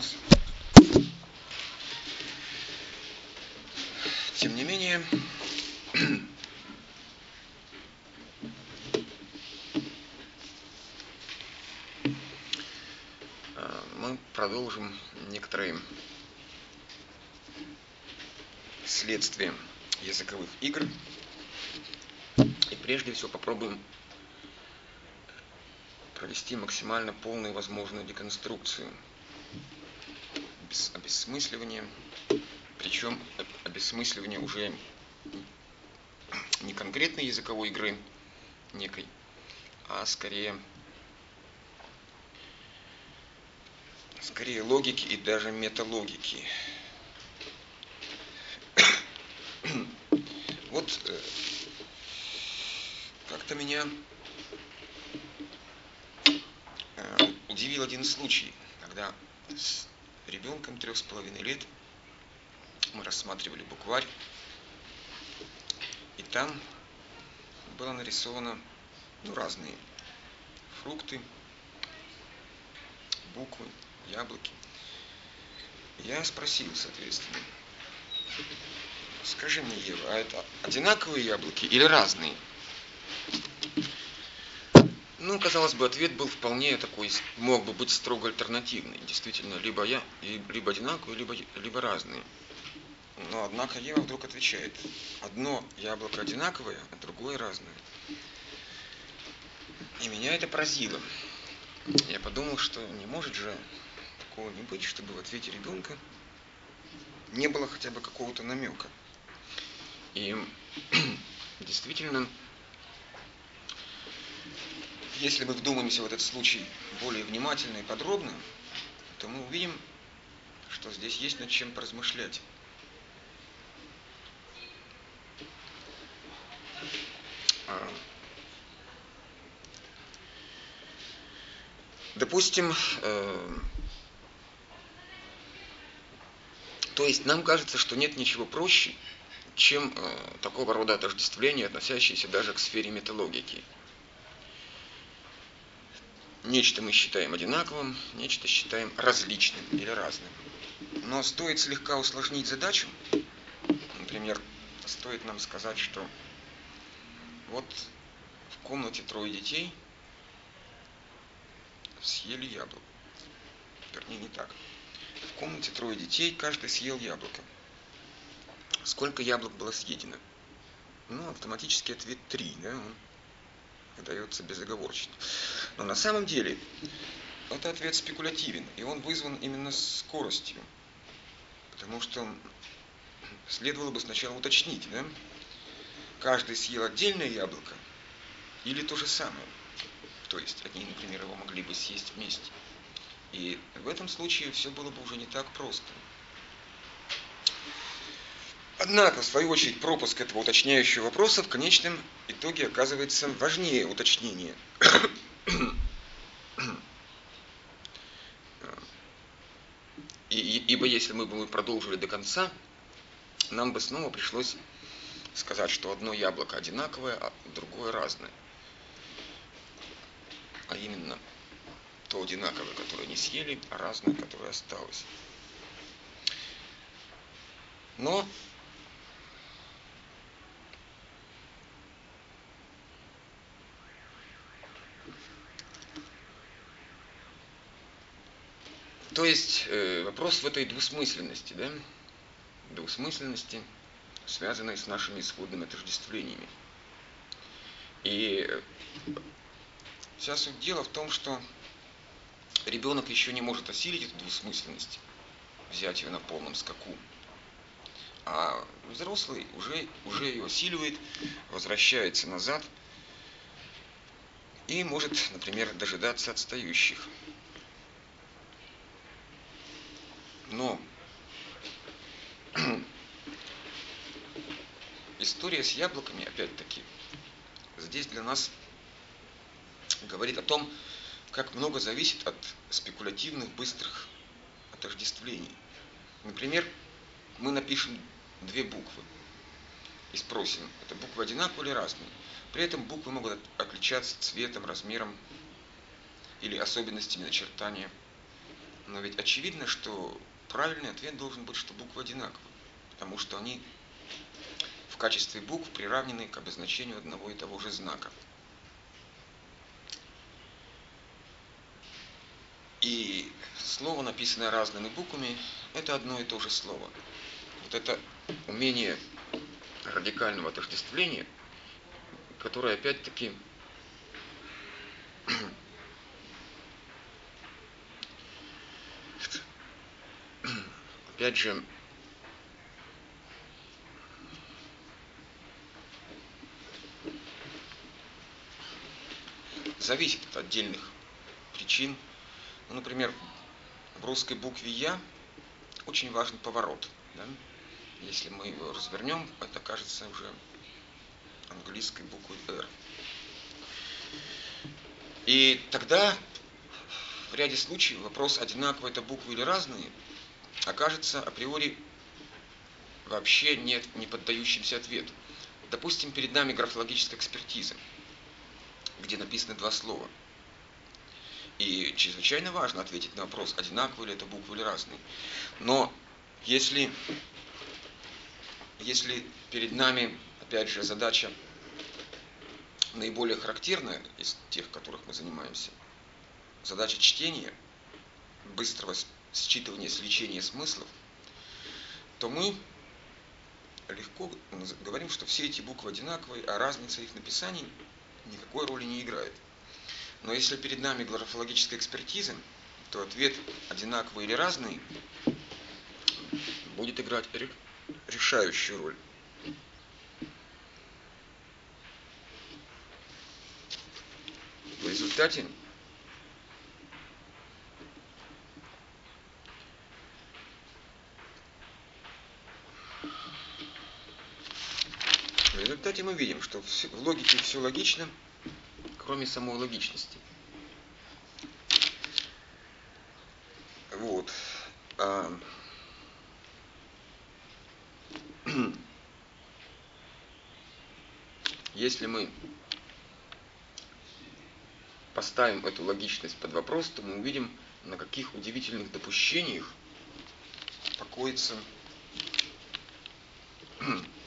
сломался. Тем не менее, э, мы продолжим некоторые следствия языковых игр. И прежде всего попробуем провести максимально полную возможную деконструкцию без обесмысливания, причем обесмысливание уже не конкретной языковой игры некой, а скорее скорее логики и даже металогики. Вот э, как-то меня э, удивил один случай, когда ребенком трех с половиной лет мы рассматривали букварь, и там было нарисовано ну, разные фрукты, буквы, яблоки. Я спросил, соответственно, скажи мне, Ева, а это одинаковые яблоки или разные? Ну, казалось бы, ответ был вполне такой, мог бы быть строго альтернативный. Действительно, либо я, либо одинаковые, либо, либо разные. Но однако Ева вдруг отвечает, одно яблоко одинаковое, а другое разное. И меня это поразило. Я подумал, что не может же такого не быть, чтобы в ответе ребенка не было хотя бы какого-то намека. И действительно, если мы вдумаемся в этот случай более внимательно и подробно, то мы увидим, что здесь есть над чем поразмышлять. А, допустим, э, то есть нам кажется, что нет ничего проще, чем э, такого рода отождествление, относящееся даже к сфере металлогики. Нечто мы считаем одинаковым, нечто считаем различным или разным. Но стоит слегка усложнить задачу, например, стоит нам сказать, что вот в комнате трое детей съели яблоко. Вернее, не так. В комнате трое детей, каждый съел яблоко. Сколько яблок было съедено? Ну, автоматический ответ 3, да, он дается безоговорочно. Но на самом деле это ответ спекулятивен, и он вызван именно скоростью. Потому что следовало бы сначала уточнить, да? Каждый съел отдельное яблоко или то же самое. То есть они, например, его могли бы съесть вместе. И в этом случае все было бы уже не так просто. Однако, в свою очередь, пропуск этого уточняющего вопроса в конечном итоге оказывается важнее уточнения. И, ибо если мы бы продолжили до конца, нам бы снова пришлось сказать, что одно яблоко одинаковое, а другое разное. А именно то одинаковое, которое не съели, а разное, которое осталось. Но То есть э, вопрос в этой двусмысленности, да? Двусмысленности, связанной с нашими исходными отождествлениями. И вся суть дела в том, что ребенок еще не может осилить эту двусмысленность, взять ее на полном скаку. А взрослый уже, уже ее осиливает, возвращается назад и может, например, дожидаться отстающих. Но история с яблоками, опять-таки, здесь для нас говорит о том, как много зависит от спекулятивных быстрых отождествлений. Например, мы напишем две буквы и спросим, это буквы одинаковые или разные. При этом буквы могут отличаться цветом, размером или особенностями начертания Но ведь очевидно, что правильный ответ должен быть, что буквы одинаковые, потому что они в качестве букв приравнены к обозначению одного и того же знака. И слово, написанное разными буквами, это одно и то же слово. Вот это умение радикального отождествления, которое опять-таки опять же зависит от отдельных причин. Ну, например, в русской букве Я очень важен поворот. Да? Если мы его развернем, это кажется уже английской буквой R. И тогда в ряде случаев вопрос, одинаково это буквы или разные, окажется априори вообще нет, не поддающимся ответу. Допустим, перед нами графологическая экспертиза, где написаны два слова. И чрезвычайно важно ответить на вопрос, одинаковые ли это буквы или разные. Но если, если перед нами, опять же, задача наиболее характерная из тех, которых мы занимаемся, задача чтения, быстрого считывания, сличения смыслов, то мы легко говорим, что все эти буквы одинаковые, а разница их написаний никакой роли не играет. Но если перед нами графологическая экспертиза, то ответ одинаковый или разный будет играть решающую роль. В результате В результате мы видим, что в логике все логично, кроме самой логичности. Вот. А... Если мы поставим эту логичность под вопрос, то мы увидим, на каких удивительных допущениях покоится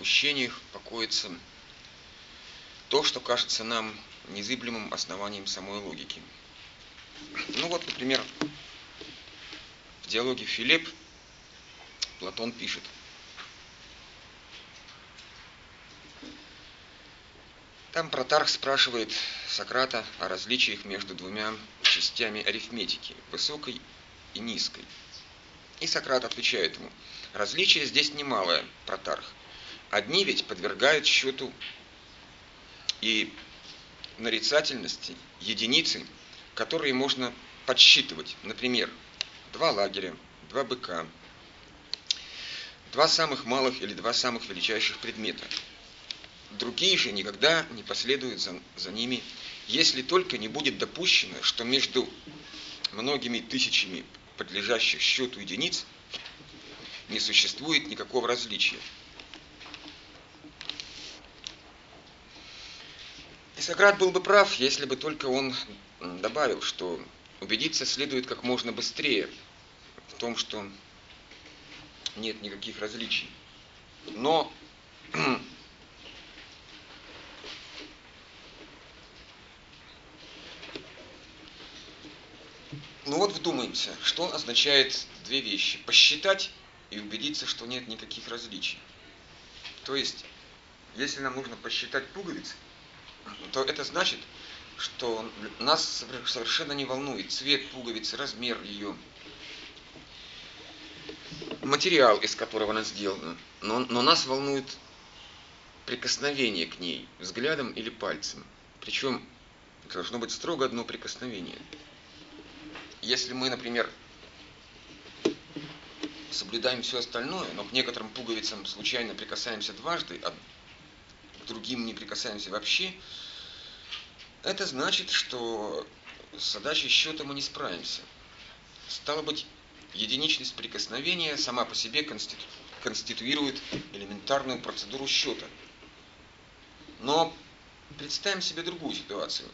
ощущениях покоится то, что кажется нам незыблемым основанием самой логики. Ну вот, например, в диалоге Филипп Платон пишет. Там Протарх спрашивает Сократа о различиях между двумя частями арифметики, высокой и низкой. И Сократ отвечает ему, различие здесь немалое, Протарх. Одни ведь подвергают счету и нарицательности единицы, которые можно подсчитывать. Например, два лагеря, два быка, два самых малых или два самых величайших предмета. Другие же никогда не последуют за, за ними, если только не будет допущено, что между многими тысячами подлежащих счету единиц не существует никакого различия. Сократ был бы прав, если бы только он добавил, что убедиться следует как можно быстрее в том, что нет никаких различий. Но Ну вот вдумаемся, что означает две вещи. Посчитать и убедиться, что нет никаких различий. То есть, если нам нужно посчитать пуговицы, то это значит, что нас совершенно не волнует цвет пуговицы, размер ее, материал, из которого она сделана. Но, но нас волнует прикосновение к ней, взглядом или пальцем. Причем должно быть строго одно прикосновение. Если мы, например, соблюдаем все остальное, но к некоторым пуговицам случайно прикасаемся дважды, а другим не прикасаемся вообще, это значит, что с задачей счета мы не справимся. Стало быть, единичность прикосновения сама по себе конститу... конституирует элементарную процедуру счета. Но представим себе другую ситуацию.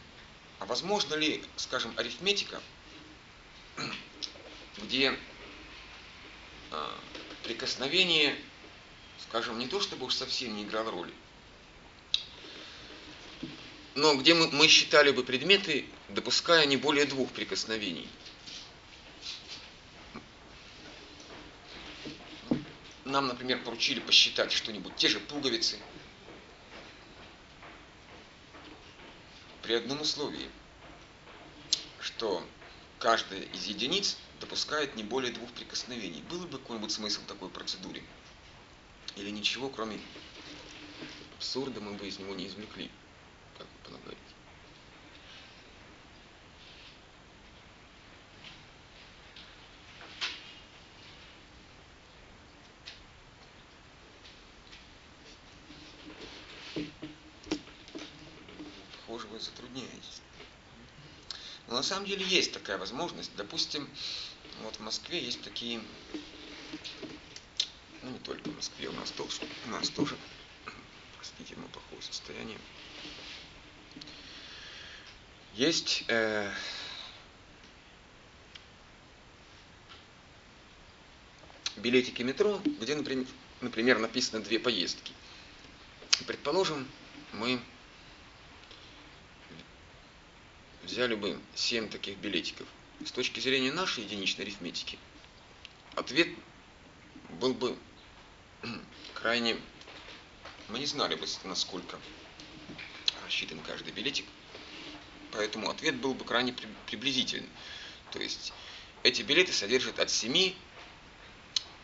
А возможно ли, скажем, арифметика, где а, прикосновение, скажем, не то чтобы уж совсем не играло роли, но где мы, мы считали бы предметы, допуская не более двух прикосновений. Нам, например, поручили посчитать что-нибудь, те же пуговицы, при одном условии, что каждая из единиц допускает не более двух прикосновений. Был бы какой-нибудь смысл такой процедуре? Или ничего, кроме абсурда, мы бы из него не извлекли? Полагаете? Похоже, вы затрудняетесь. Но на самом деле есть такая возможность. Допустим, вот в Москве есть такие, ну не только в Москве, у нас тоже, у нас тоже, простите, мы плохое состояние. Есть э, билетики метро, где, например, например, написано две поездки. Предположим, мы взяли бы 7 таких билетиков. С точки зрения нашей единичной арифметики, ответ был бы крайне... Мы не знали бы, насколько рассчитан каждый билетик, поэтому ответ был бы крайне приблизительный. То есть эти билеты содержат от 7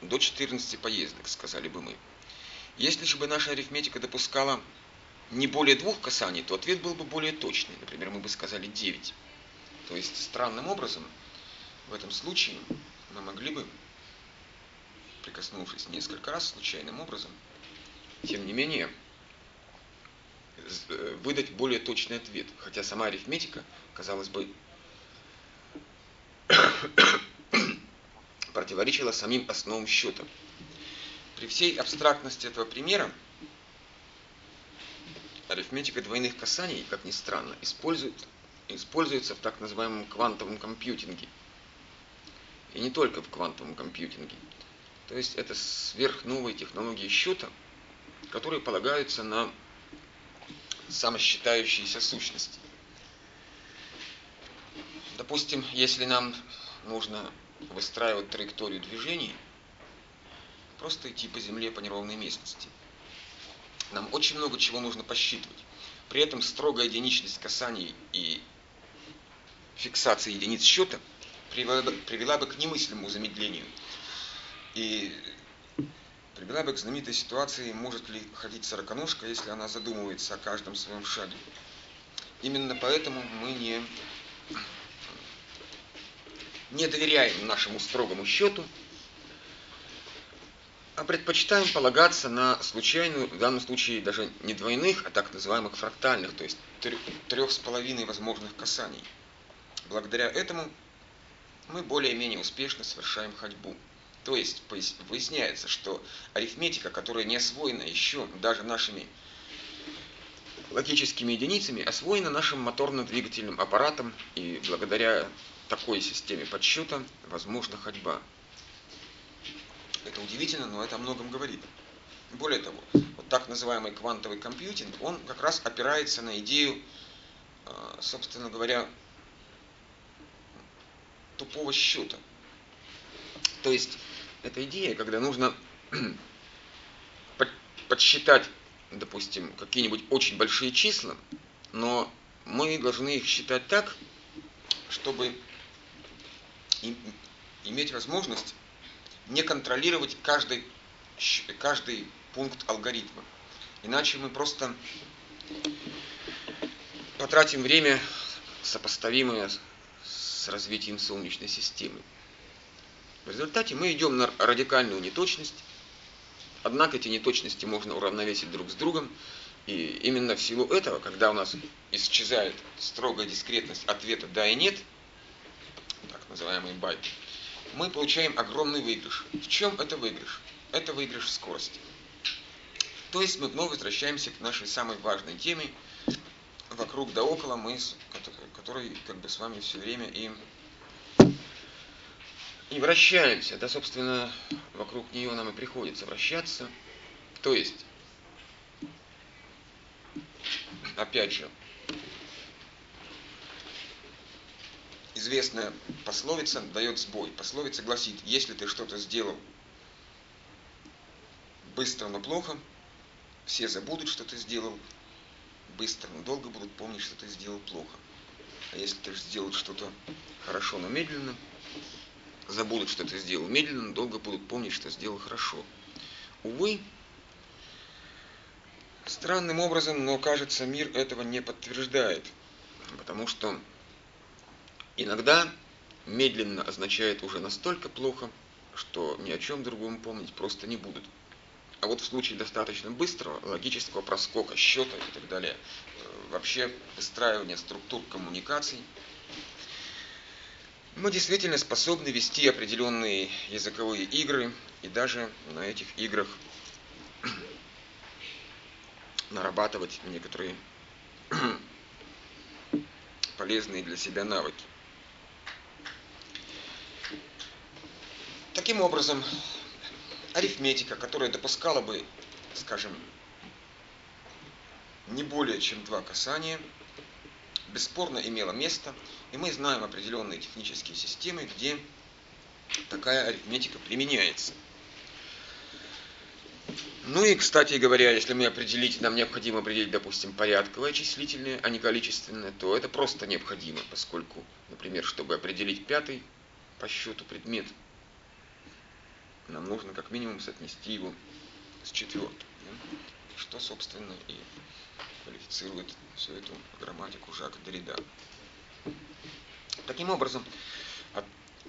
до 14 поездок, сказали бы мы. Если же бы наша арифметика допускала не более двух касаний, то ответ был бы более точный. Например, мы бы сказали 9. То есть странным образом в этом случае мы могли бы, прикоснувшись несколько раз случайным образом, тем не менее, выдать более точный ответ. Хотя сама арифметика, казалось бы, противоречила самим основам счета. При всей абстрактности этого примера, арифметика двойных касаний, как ни странно, использует, используется в так называемом квантовом компьютинге. И не только в квантовом компьютинге. То есть это сверхновые технологии счета, которые полагаются на самосчитающиеся сущности. Допустим, если нам нужно выстраивать траекторию движений, просто идти по земле по неровной местности – нам очень много чего нужно посчитывать. При этом строгая единичность касаний и фиксация единиц счета привела бы, привела бы к немыслимому замедлению. И привела бы к знаменитой ситуации, может ли ходить сороконожка, если она задумывается о каждом своем шаге. Именно поэтому мы не, не доверяем нашему строгому счету, а предпочитаем полагаться на случайную, в данном случае даже не двойных, а так называемых фрактальных, то есть трех с половиной возможных касаний. Благодаря этому мы более-менее успешно совершаем ходьбу. То есть выясняется, что арифметика, которая не освоена еще даже нашими логическими единицами, освоена нашим моторно-двигательным аппаратом, и благодаря такой системе подсчета возможна ходьба. Это удивительно, но это о многом говорит. Более того, вот так называемый квантовый компьютинг, он как раз опирается на идею, а, собственно говоря, тупого счета. То есть, это идея, когда нужно подсчитать, допустим, какие-нибудь очень большие числа, но мы должны их считать так, чтобы иметь возможность не контролировать каждый, каждый пункт алгоритма. Иначе мы просто потратим время, сопоставимое с развитием Солнечной системы. В результате мы идем на радикальную неточность, однако эти неточности можно уравновесить друг с другом, и именно в силу этого, когда у нас исчезает строгая дискретность ответа «да» и «нет», так называемый байт, мы получаем огромный выигрыш. В чем это выигрыш? Это выигрыш в скорости. То есть мы вновь возвращаемся к нашей самой важной теме, вокруг да около мы, который как бы с вами все время и, и вращаемся. Да, собственно, вокруг нее нам и приходится вращаться. То есть, опять же, известная пословица дает сбой. Пословица гласит, если ты что-то сделал быстро, но плохо, все забудут, что ты сделал быстро, но долго будут помнить, что ты сделал плохо. А если ты сделал что-то хорошо, но медленно, забудут, что ты сделал медленно, но долго будут помнить, что сделал хорошо. Увы, странным образом, но кажется, мир этого не подтверждает. Потому что иногда медленно означает уже настолько плохо, что ни о чем другом помнить просто не будут. А вот в случае достаточно быстрого логического проскока счета и так далее, э, вообще выстраивания структур коммуникаций, мы действительно способны вести определенные языковые игры и даже на этих играх нарабатывать некоторые полезные для себя навыки. Таким образом, арифметика, которая допускала бы, скажем, не более чем два касания, бесспорно имела место, и мы знаем определенные технические системы, где такая арифметика применяется. Ну и, кстати говоря, если мы определить, нам необходимо определить, допустим, порядковое числительное, а не количественное, то это просто необходимо, поскольку, например, чтобы определить пятый по счету предмет – нам нужно как минимум соотнести его с четвертым, что, собственно, и квалифицирует всю эту грамматику Жака Derrida. Таким образом,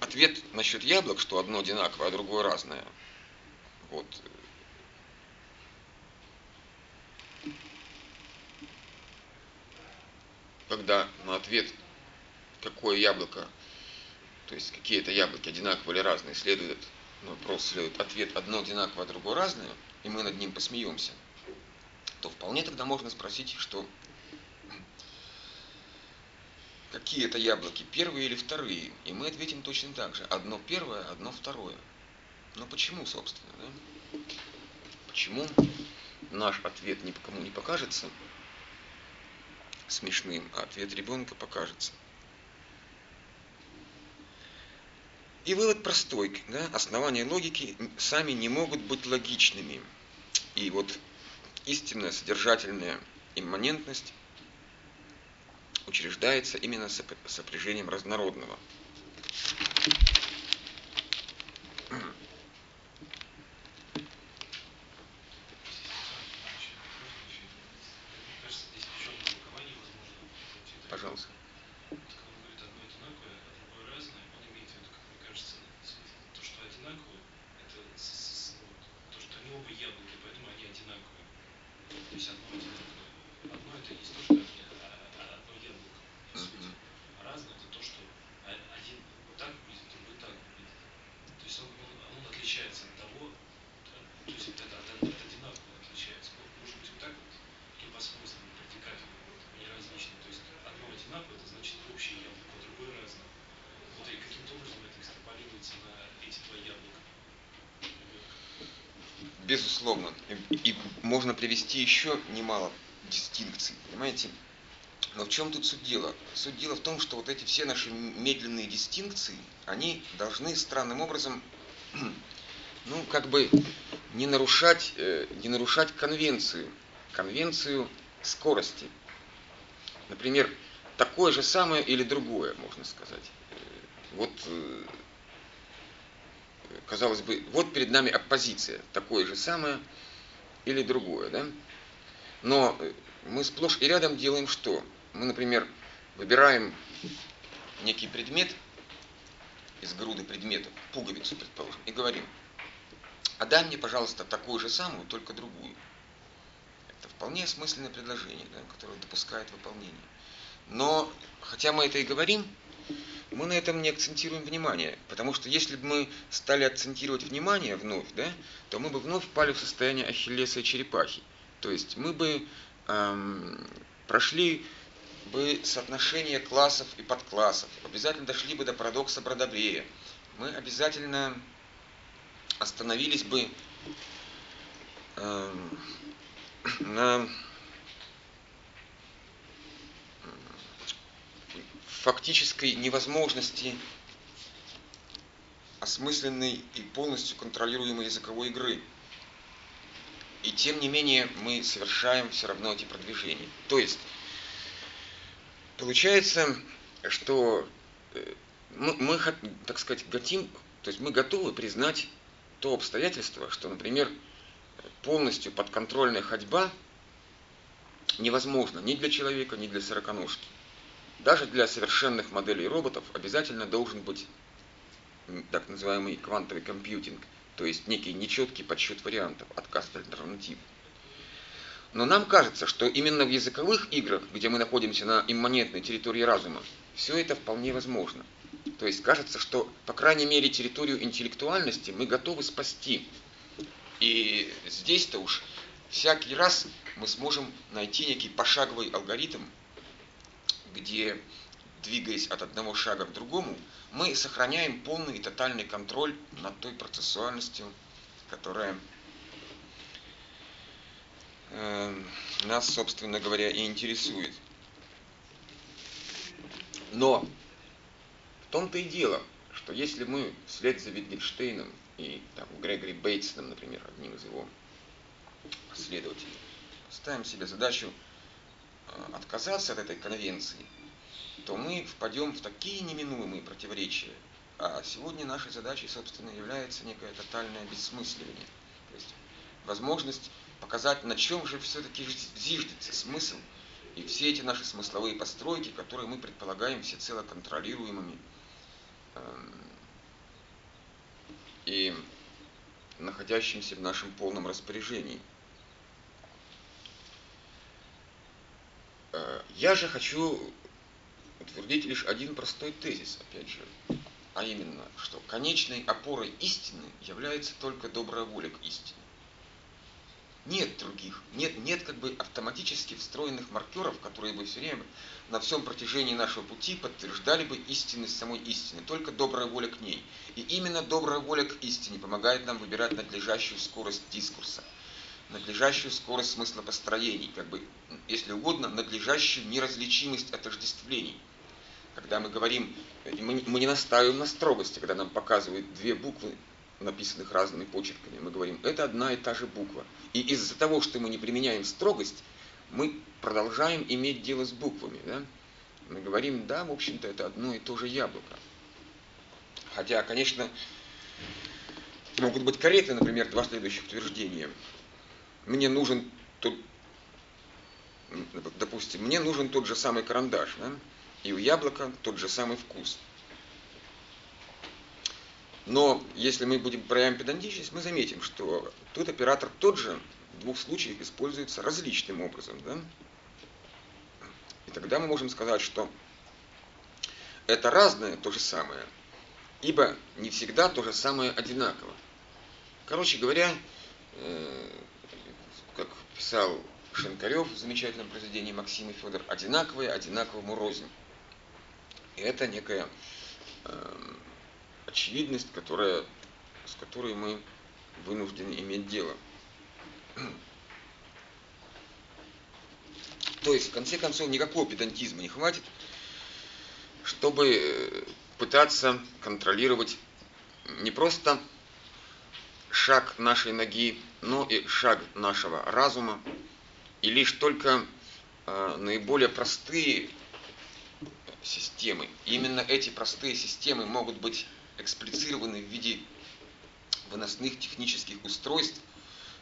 ответ насчет яблок, что одно одинаковое, а другое разное, вот, когда на ответ, какое яблоко, то есть какие-то яблоки одинаковые или разные, следует на вопрос следует ответ одно одинаковое, а другое разное, и мы над ним посмеемся, то вполне тогда можно спросить, что какие это яблоки, первые или вторые? И мы ответим точно так же. Одно первое, одно второе. Но почему, собственно? Да? Почему наш ответ никому не покажется смешным, а ответ ребенка покажется? И вывод простой. Да? Основания логики сами не могут быть логичными. И вот истинная содержательная имманентность учреждается именно сопряжением разнородного. Безусловно. И, и можно привести еще немало дистинкций, понимаете? Но в чем тут суть дела? Суть дела в том, что вот эти все наши медленные дистинкции, они должны странным образом, ну, как бы не нарушать, э, не нарушать конвенцию, конвенцию скорости. Например, такое же самое или другое, можно сказать. Э, вот э, казалось бы, вот перед нами оппозиция, такое же самое или другое, да? Но мы сплошь и рядом делаем что? Мы, например, выбираем некий предмет из груды предметов, пуговицу, предположим, и говорим, а дай мне, пожалуйста, такую же самую, только другую. Это вполне осмысленное предложение, да, которое допускает выполнение. Но, хотя мы это и говорим, мы на этом не акцентируем внимание, потому что если бы мы стали акцентировать внимание вновь, да, то мы бы вновь впали в состояние ахиллеса и черепахи. То есть мы бы эм, прошли бы соотношение классов и подклассов, обязательно дошли бы до парадокса Бродобрея. Мы обязательно остановились бы э, на фактической невозможности осмысленной и полностью контролируемой языковой игры. И тем не менее мы совершаем все равно эти продвижения. То есть, получается, что э, мы, так сказать, готим, то есть мы готовы признать то обстоятельство, что, например, полностью подконтрольная ходьба невозможна ни для человека, ни для сороконожки. Даже для совершенных моделей роботов обязательно должен быть так называемый квантовый компьютинг, то есть некий нечеткий подсчет вариантов, отказ от альтернатив. Но нам кажется, что именно в языковых играх, где мы находимся на имманентной территории разума, все это вполне возможно. То есть кажется, что, по крайней мере, территорию интеллектуальности мы готовы спасти. И здесь-то уж всякий раз мы сможем найти некий пошаговый алгоритм, где, двигаясь от одного шага к другому, мы сохраняем полный и тотальный контроль над той процессуальностью, которая э, нас, собственно говоря, и интересует. Но в том-то и дело, что если мы вслед за Витгенштейном и там, Грегори Бейтсоном, например, одним из его последователей, ставим себе задачу отказаться от этой конвенции, то мы впадем в такие неминуемые противоречия. А сегодня нашей задачей, собственно, является некое тотальное бессмысливание. То есть возможность показать, на чем же все-таки зиждется смысл и все эти наши смысловые постройки, которые мы предполагаем всецело контролируемыми эм, и находящимся в нашем полном распоряжении – я же хочу утвердить лишь один простой тезис, опять же, а именно, что конечной опорой истины является только добрая воля к истине. Нет других, нет, нет как бы автоматически встроенных маркеров, которые бы все время на всем протяжении нашего пути подтверждали бы истинность самой истины, только добрая воля к ней. И именно добрая воля к истине помогает нам выбирать надлежащую скорость дискурса – надлежащую скорость смыслопостроений, как бы, если угодно, надлежащую неразличимость отождествлений. Когда мы говорим, мы, не настаиваем на строгости, когда нам показывают две буквы, написанных разными почерками, мы говорим, это одна и та же буква. И из-за того, что мы не применяем строгость, мы продолжаем иметь дело с буквами. Да? Мы говорим, да, в общем-то, это одно и то же яблоко. Хотя, конечно, могут быть корректны, например, два следующих утверждения мне нужен тот, допустим, мне нужен тот же самый карандаш, да? и у яблока тот же самый вкус. Но если мы будем проявлять педантичность, мы заметим, что тут оператор тот же в двух случаях используется различным образом. Да? И тогда мы можем сказать, что это разное то же самое, ибо не всегда то же самое одинаково. Короче говоря, э, как писал Шинкарев в замечательном произведении Максим и Федор, одинаковые одинаковому рознь. И это некая э, очевидность, которая, с которой мы вынуждены иметь дело. То есть, в конце концов, никакого педантизма не хватит, чтобы пытаться контролировать не просто шаг нашей ноги, но и шаг нашего разума. И лишь только э, наиболее простые системы, именно эти простые системы могут быть эксплицированы в виде выносных технических устройств,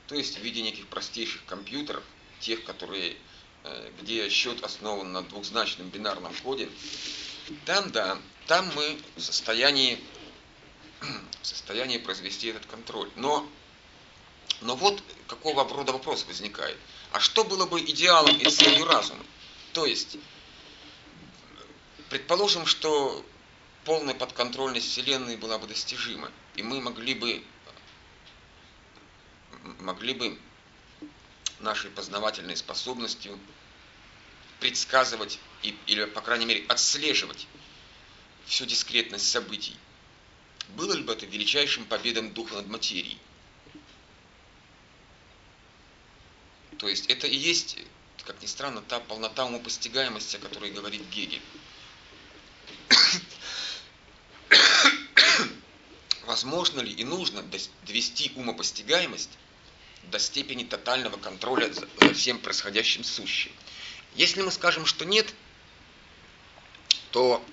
то есть в виде неких простейших компьютеров, тех, которые, э, где счет основан на двухзначном бинарном коде, там, да, там мы в состоянии в состоянии произвести этот контроль. Но, но вот какого рода вопрос возникает. А что было бы идеалом и целью разума? То есть, предположим, что полная подконтрольность Вселенной была бы достижима, и мы могли бы, могли бы нашей познавательной способностью предсказывать и, или, по крайней мере, отслеживать всю дискретность событий. Было ли бы это величайшим победом духа над материей? То есть это и есть, как ни странно, та полнота умопостигаемости, о которой говорит Гегель. Возможно ли и нужно довести умопостигаемость до степени тотального контроля за всем происходящим сущим? Если мы скажем, что нет, то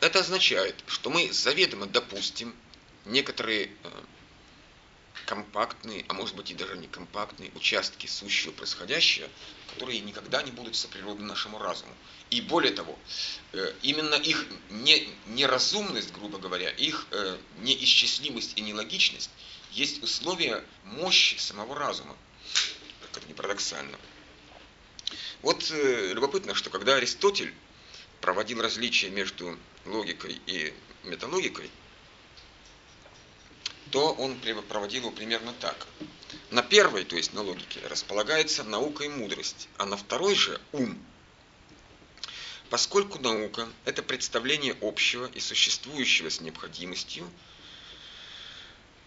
это означает, что мы заведомо допустим некоторые э, компактные, а может быть и даже не компактные участки сущего происходящего, которые никогда не будут соприродны нашему разуму. И более того, э, именно их не, неразумность, грубо говоря, их э, неисчислимость и нелогичность есть условия мощи самого разума. Как это не парадоксально. Вот любопытно, что когда Аристотель проводил различия между логикой и металогикой, то он проводил его примерно так. На первой, то есть на логике, располагается наука и мудрость, а на второй же ум. Поскольку наука – это представление общего и существующего с необходимостью,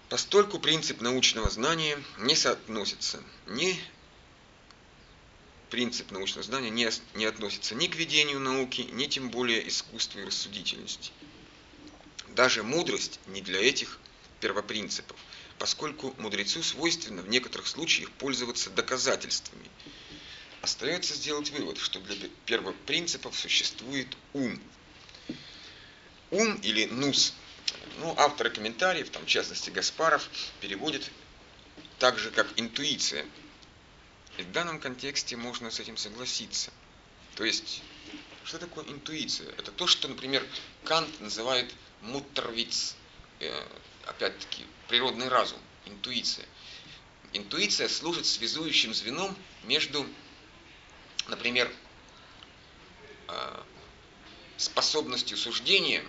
постольку принцип научного знания не соотносится ни принцип научного знания не, не относится ни к ведению науки, ни тем более искусству и рассудительности. Даже мудрость не для этих первопринципов, поскольку мудрецу свойственно в некоторых случаях пользоваться доказательствами. Остается сделать вывод, что для первопринципов существует ум. Ум или нус. Ну, авторы комментариев, там, в частности Гаспаров, переводят так же, как интуиция – и в данном контексте можно с этим согласиться. То есть, что такое интуиция? Это то, что, например, Кант называет муттервиц, э, опять-таки, природный разум, интуиция. Интуиция служит связующим звеном между, например, э, способностью суждения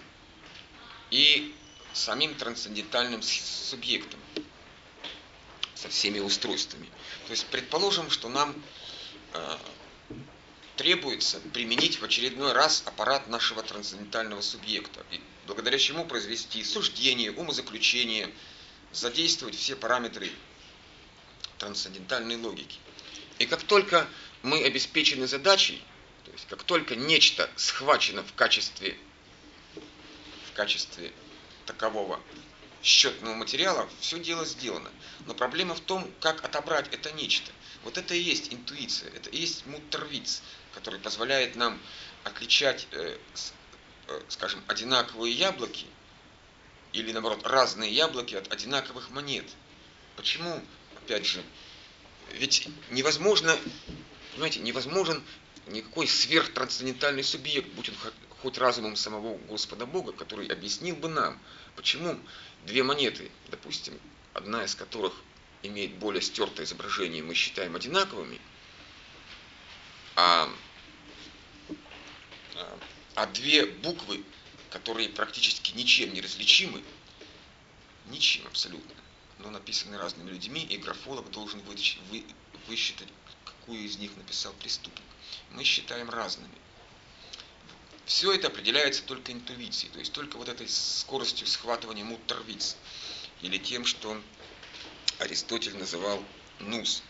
и самим трансцендентальным субъектом со всеми устройствами. То есть предположим, что нам э, требуется применить в очередной раз аппарат нашего трансцендентального субъекта, и благодаря чему произвести суждение, умозаключение, задействовать все параметры трансцендентальной логики. И как только мы обеспечены задачей, то есть как только нечто схвачено в качестве, в качестве такового счетного материала, все дело сделано. Но проблема в том, как отобрать это нечто. Вот это и есть интуиция, это и есть муттервиц, который позволяет нам отличать, э, э, скажем, одинаковые яблоки или, наоборот, разные яблоки от одинаковых монет. Почему, опять же, ведь невозможно, понимаете, невозможен никакой сверхтрансцендентальный субъект, будь он хоть разумом самого Господа Бога, который объяснил бы нам, почему две монеты, допустим, одна из которых имеет более стертое изображение, мы считаем одинаковыми, а, а, две буквы, которые практически ничем не различимы, ничем абсолютно, но написаны разными людьми, и графолог должен вытащить, вы, высчитать, какую из них написал преступник. Мы считаем разными. Все это определяется только интуицией, то есть только вот этой скоростью схватывания муттервиц, или тем, что Аристотель называл нус.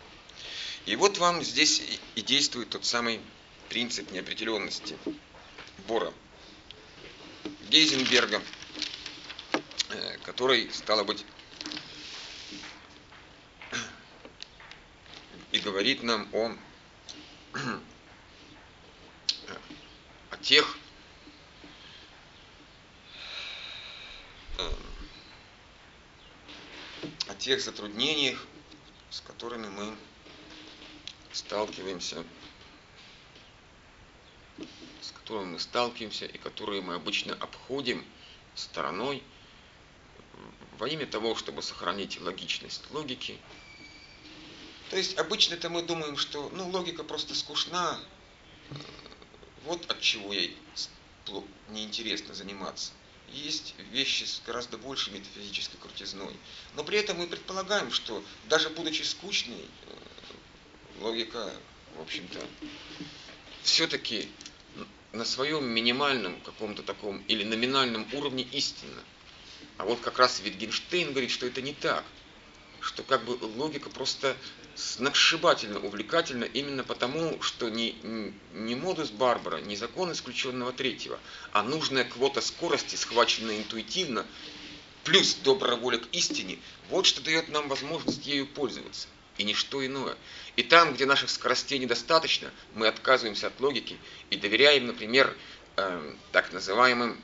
И вот вам здесь и действует тот самый принцип неопределенности Бора Гейзенберга, э, который, стало быть, и говорит нам о, о тех о тех затруднениях, с которыми мы сталкиваемся, с которыми мы сталкиваемся и которые мы обычно обходим стороной во имя того, чтобы сохранить логичность логики. То есть обычно-то мы думаем, что ну, логика просто скучна, вот от чего ей неинтересно заниматься. Есть вещи с гораздо большей метафизической крутизной. Но при этом мы предполагаем, что даже будучи скучной, э, логика, в общем-то, все-таки на своем минимальном каком-то таком или номинальном уровне истинна. А вот как раз Витгенштейн говорит, что это не так. Что как бы логика просто сногсшибательно увлекательна именно потому, что не, не модус Барбара, не закон исключенного третьего, а нужная квота скорости, схваченная интуитивно, плюс добрая воля к истине, вот что дает нам возможность ею пользоваться, и ничто иное. И там, где наших скоростей недостаточно, мы отказываемся от логики и доверяем, например, э, так называемым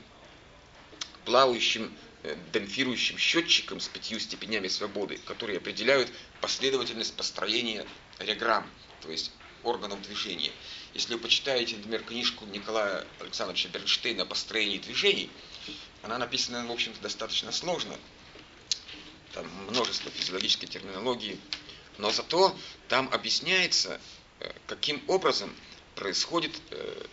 плавающим Э, демпфирующим счетчиком с пятью степенями свободы, которые определяют последовательность построения реграмм, то есть органов движения. Если вы почитаете, например, книжку Николая Александровича Бернштейна о построении движений, она написана, в общем-то, достаточно сложно. Там множество физиологической терминологии, но зато там объясняется, э, каким образом происходит э,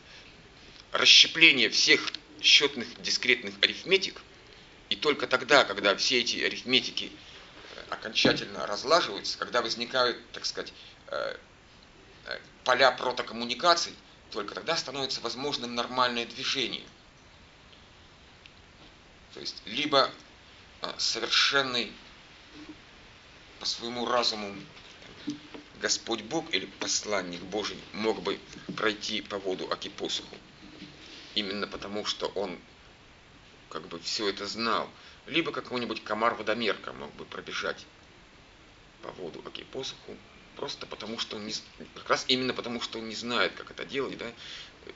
расщепление всех счетных дискретных арифметик – и только тогда, когда все эти арифметики э, окончательно разлаживаются, когда возникают, так сказать, поля протокоммуникаций, только тогда становится возможным нормальное движение. То есть либо совершенный по своему разуму Господь Бог или посланник Божий мог бы пройти по воду Аки посуху. Именно потому, что он как бы все это знал. Либо какой-нибудь комар-водомерка мог бы пробежать по воду, как и посуху, просто потому что он не, как раз именно потому, что он не знает, как это делать, да,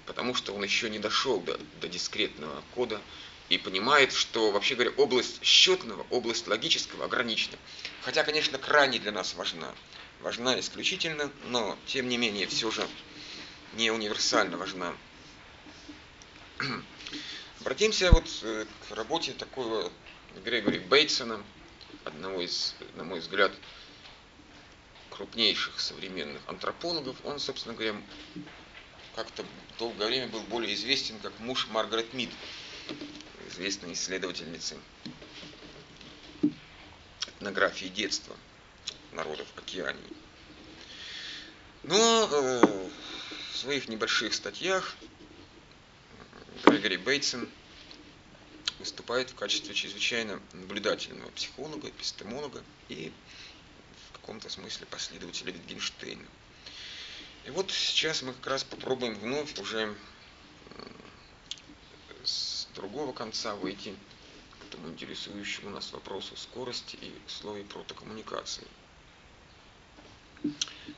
потому что он еще не дошел до, до дискретного кода и понимает, что, вообще говоря, область счетного, область логического ограничена. Хотя, конечно, крайне для нас важна. Важна исключительно, но, тем не менее, все же не универсально важна. Обратимся вот э, к работе такого Грегори Бейтсона, одного из, на мой взгляд, крупнейших современных антропологов. Он, собственно говоря, как-то долгое время был более известен как муж Маргарет Мид, известной исследовательницы этнографии детства народов Океании. Но э, в своих небольших статьях Грегори Бейтсон выступает в качестве чрезвычайно наблюдательного психолога, эпистемолога и в каком-то смысле последователя Wittgensteina. И вот сейчас мы как раз попробуем вновь уже другого конца выйти к этому интересующему нас вопросу скорости и условий протокоммуникации.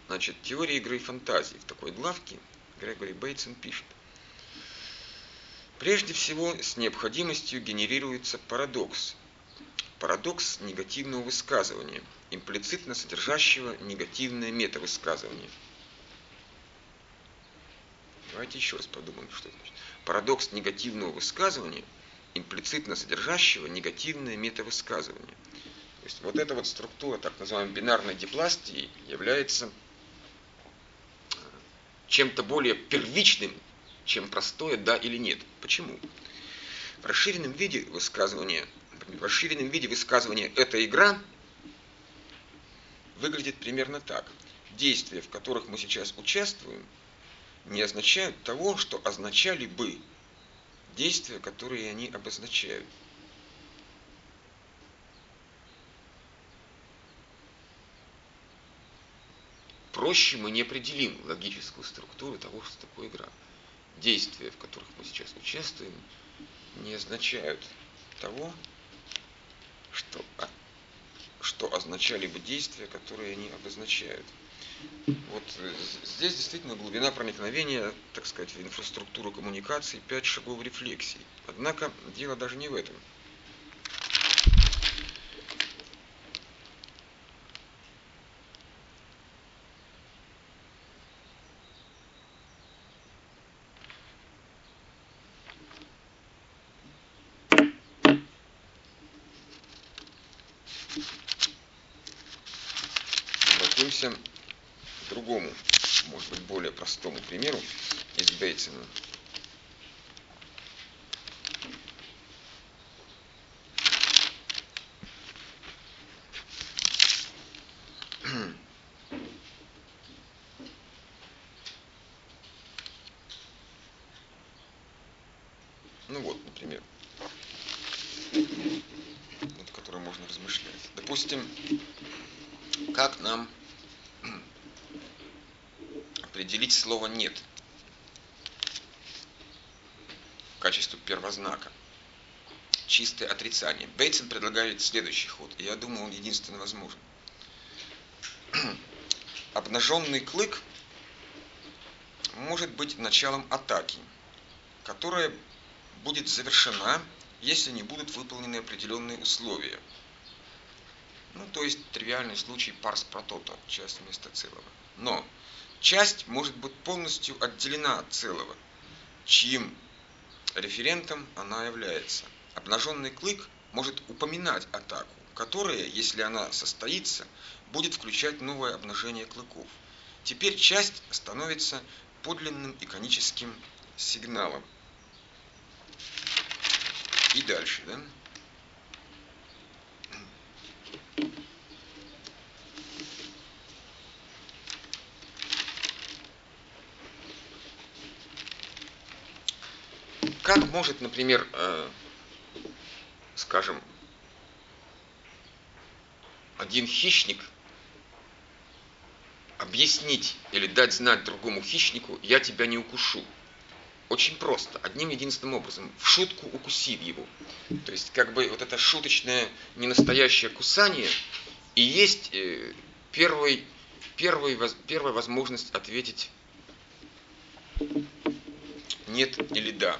Значит, теория игры и фантазии. В такой главке Грегори Бейтсон пишет. Прежде всего, с необходимостью генерируется парадокс. Парадокс негативного высказывания, имплицитно содержащего негативное метавысказывание. Давайте еще раз подумаем, что это значит. Парадокс негативного высказывания, имплицитно содержащего негативное метавысказывание. То есть вот эта вот структура так называемой бинарной дипластии является чем-то более первичным, чем простое «да» или «нет». Почему? В расширенном виде высказывания, в расширенном виде высказывания «эта игра» выглядит примерно так. Действия, в которых мы сейчас участвуем, не означают того, что означали бы действия, которые они обозначают. Проще мы не определим логическую структуру того, что такое игра действия, в которых мы сейчас участвуем, не означают того, что, что означали бы действия, которые они обозначают. Вот э, здесь действительно глубина проникновения, так сказать, в инфраструктуру коммуникации, пять шагов рефлексии. Однако дело даже не в этом. обратимся к другому, может быть, более примеру из Бейтсона. Ну вот, например, над которым можно размышлять. Допустим, как нам определить слово «нет» в качестве первознака? Чистое отрицание. Бейтсон предлагает следующий ход, и я думаю, он единственно возможен. Обнаженный клык может быть началом атаки, которая будет завершена, если не будут выполнены определенные условия. Ну, то есть тривиальный случай парс протота, часть вместо целого. Но часть может быть полностью отделена от целого, чьим референтом она является. Обнаженный клык может упоминать атаку, которая, если она состоится, будет включать новое обнажение клыков. Теперь часть становится подлинным иконическим сигналом. И дальше, да? Как может, например, э, скажем, один хищник объяснить или дать знать другому хищнику, я тебя не укушу? Очень просто, одним единственным образом, в шутку укусив его. То есть, как бы вот это шуточное, ненастоящее кусание и есть э, первый, первый, первая возможность ответить нет или да.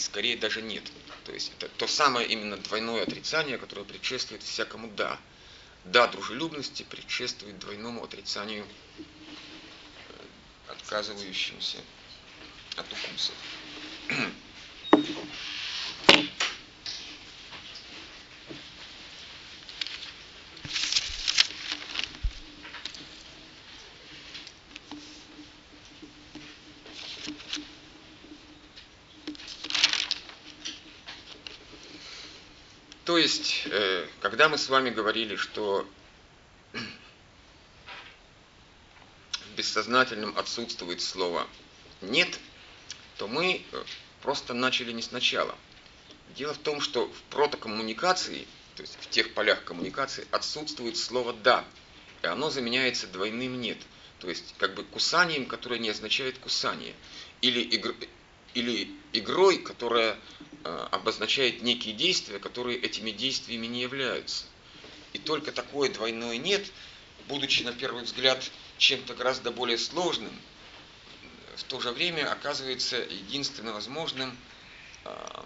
И скорее даже нет. То есть это то самое именно двойное отрицание, которое предшествует всякому да. Да дружелюбности предшествует двойному отрицанию э, отказывающимся от укусов. То есть, э, когда мы с вами говорили, что в бессознательном отсутствует слово «нет», то мы э, просто начали не сначала. Дело в том, что в протокоммуникации, то есть в тех полях коммуникации, отсутствует слово «да», и оно заменяется двойным «нет». То есть как бы кусанием, которое не означает кусание, или, или игрой, которая э, обозначает некие действия, которые этими действиями не являются. И только такое двойное «нет», будучи на первый взгляд чем-то гораздо более сложным, в то же время оказывается единственно возможным э,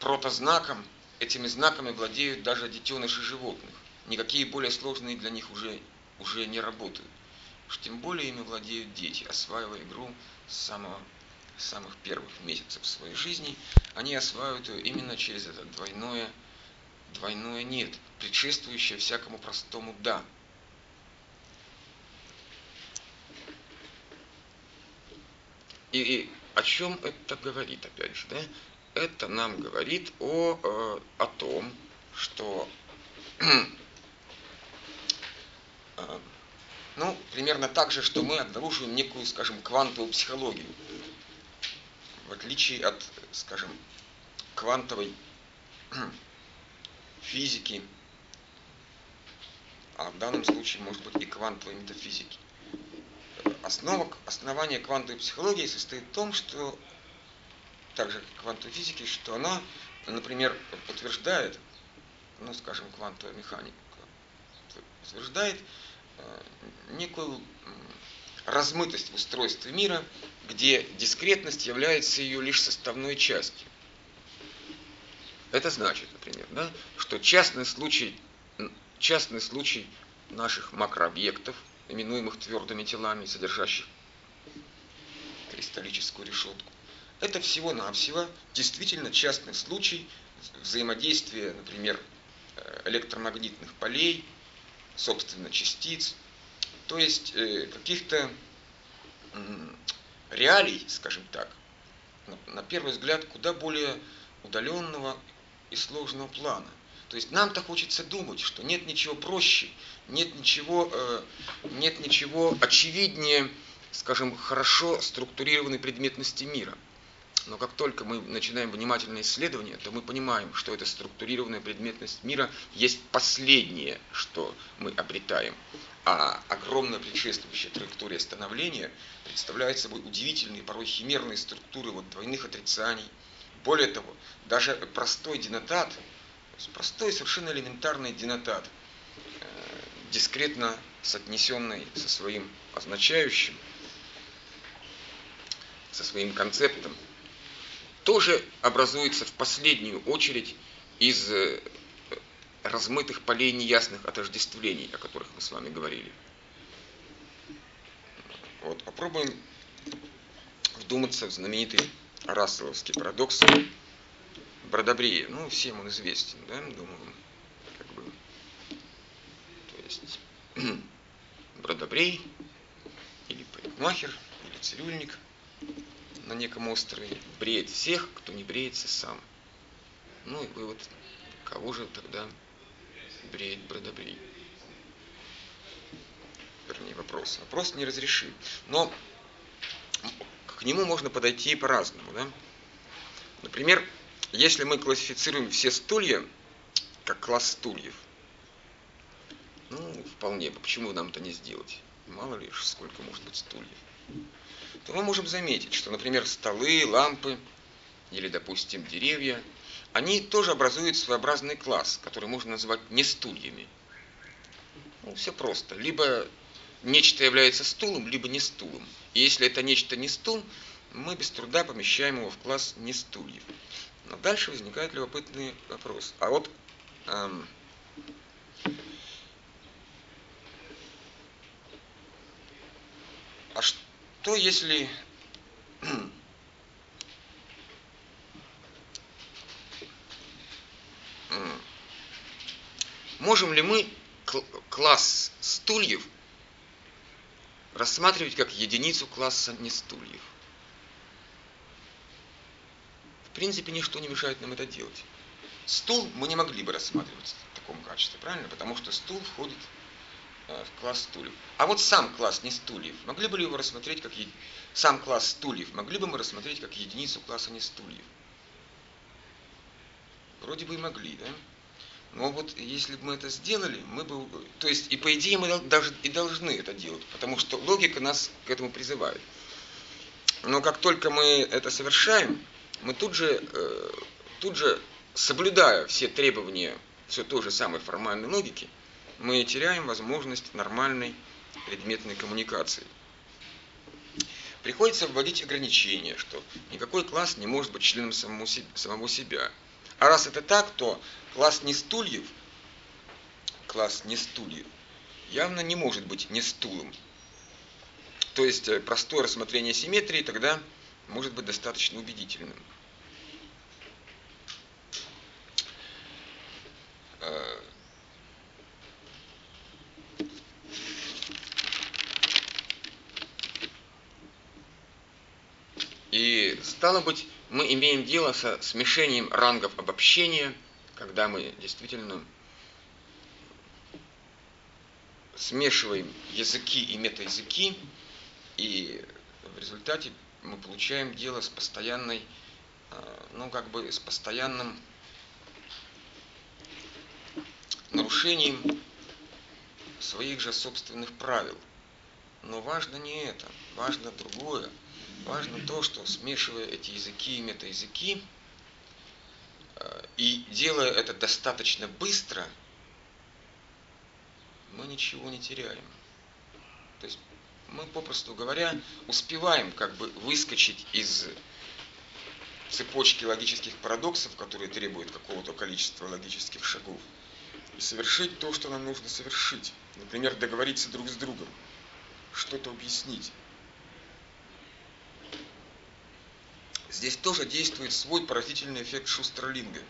протознаком. Этими знаками владеют даже детеныши животных. Никакие более сложные для них уже, уже не работают. Уж тем более ими владеют дети, осваивая игру с самого самых первых месяцев своей жизни, они осваивают ее именно через это двойное, двойное «нет», предшествующее всякому простому «да». И, и о чем это говорит, опять же, да? Это нам говорит о, э, о том, что э, ну, примерно так же, что мы обнаруживаем некую, скажем, квантовую психологию. В отличие от, скажем, квантовой физики, а в данном случае, может быть, и квантовой метафизики. Основа, основание квантовой психологии состоит в том, что, так же как квантовой физики, что она, например, утверждает, ну, скажем, квантовая механика, утверждает э, некую размытость в мира, где дискретность является ее лишь составной частью. Это значит, например, да, что частный случай, частный случай наших макрообъектов – именуемых твердыми телами, содержащих кристаллическую решетку. Это всего-навсего действительно частный случай взаимодействия, например, э, электромагнитных полей, собственно, частиц то есть э, каких-то реалий, скажем так, на первый взгляд, куда более удаленного и сложного плана. То есть нам-то хочется думать, что нет ничего проще, нет ничего, э, нет ничего очевиднее, скажем, хорошо структурированной предметности мира. Но как только мы начинаем внимательное исследование, то мы понимаем, что эта структурированная предметность мира есть последнее, что мы обретаем. А огромная предшествующая траектория становления представляет собой удивительные, порой химерные структуры вот двойных отрицаний. Более того, даже простой денотат, простой совершенно элементарный денотат, э, дискретно соотнесенный со своим означающим, со своим концептом, тоже образуется в последнюю очередь из э, размытых полей неясных отождествлений, о которых мы с вами говорили. Вот, попробуем вдуматься в знаменитый расселовский парадокс Бродобрея. Ну, всем он известен, да, думаю, как бы. То есть, Бродобрей, или парикмахер, или цирюльник на неком острове бреет всех, кто не бреется сам. Ну и вывод, кого же тогда бреет Бродобрей. Вернее, вопрос. Вопрос неразрешим. Но к нему можно подойти по-разному. Да? Например, если мы классифицируем все стулья как класс стульев, ну, вполне, почему нам это не сделать? Мало ли, сколько может быть стульев. То мы можем заметить, что, например, столы, лампы или, допустим, деревья – они тоже образуют своеобразный класс, который можно назвать не стульями. Ну, все просто. Либо нечто является стулом, либо не стулом. И если это нечто не стул, мы без труда помещаем его в класс не стульев. Но дальше возникает любопытный вопрос. А вот эм, а что если можем ли мы класс стульев рассматривать как единицу класса не стульев? В принципе, ничто не мешает нам это делать. Стул мы не могли бы рассматривать в таком качестве, правильно? Потому что стул входит э, в класс стульев. А вот сам класс не стульев, могли бы ли его рассмотреть как еди... сам класс стульев, могли бы мы рассмотреть как единицу класса не стульев? Вроде бы и могли, да? Но вот если бы мы это сделали, мы бы, то есть и по идее мы даже и должны это делать, потому что логика нас к этому призывает. Но как только мы это совершаем, мы тут же, э, тут же соблюдая все требования все той же самой формальной логики, мы теряем возможность нормальной предметной коммуникации. Приходится вводить ограничения, что никакой класс не может быть членом самого себя. А раз это так, то класс не стульев, класс не стульев, явно не может быть не стулом. То есть э, простое рассмотрение симметрии тогда может быть достаточно убедительным. Э, и стало быть, мы имеем дело со смешением рангов обобщения, когда мы действительно смешиваем языки и метаязыки, и в результате мы получаем дело с постоянной, э, ну как бы с постоянным нарушением своих же собственных правил. Но важно не это, важно другое – Важно то, что смешивая эти языки и метаязыки, э, и делая это достаточно быстро, мы ничего не теряем. То есть мы, попросту говоря, успеваем как бы выскочить из цепочки логических парадоксов, которые требуют какого-то количества логических шагов, и совершить то, что нам нужно совершить. Например, договориться друг с другом, что-то объяснить. Здесь тоже действует свой поразительный эффект Шустерлинга.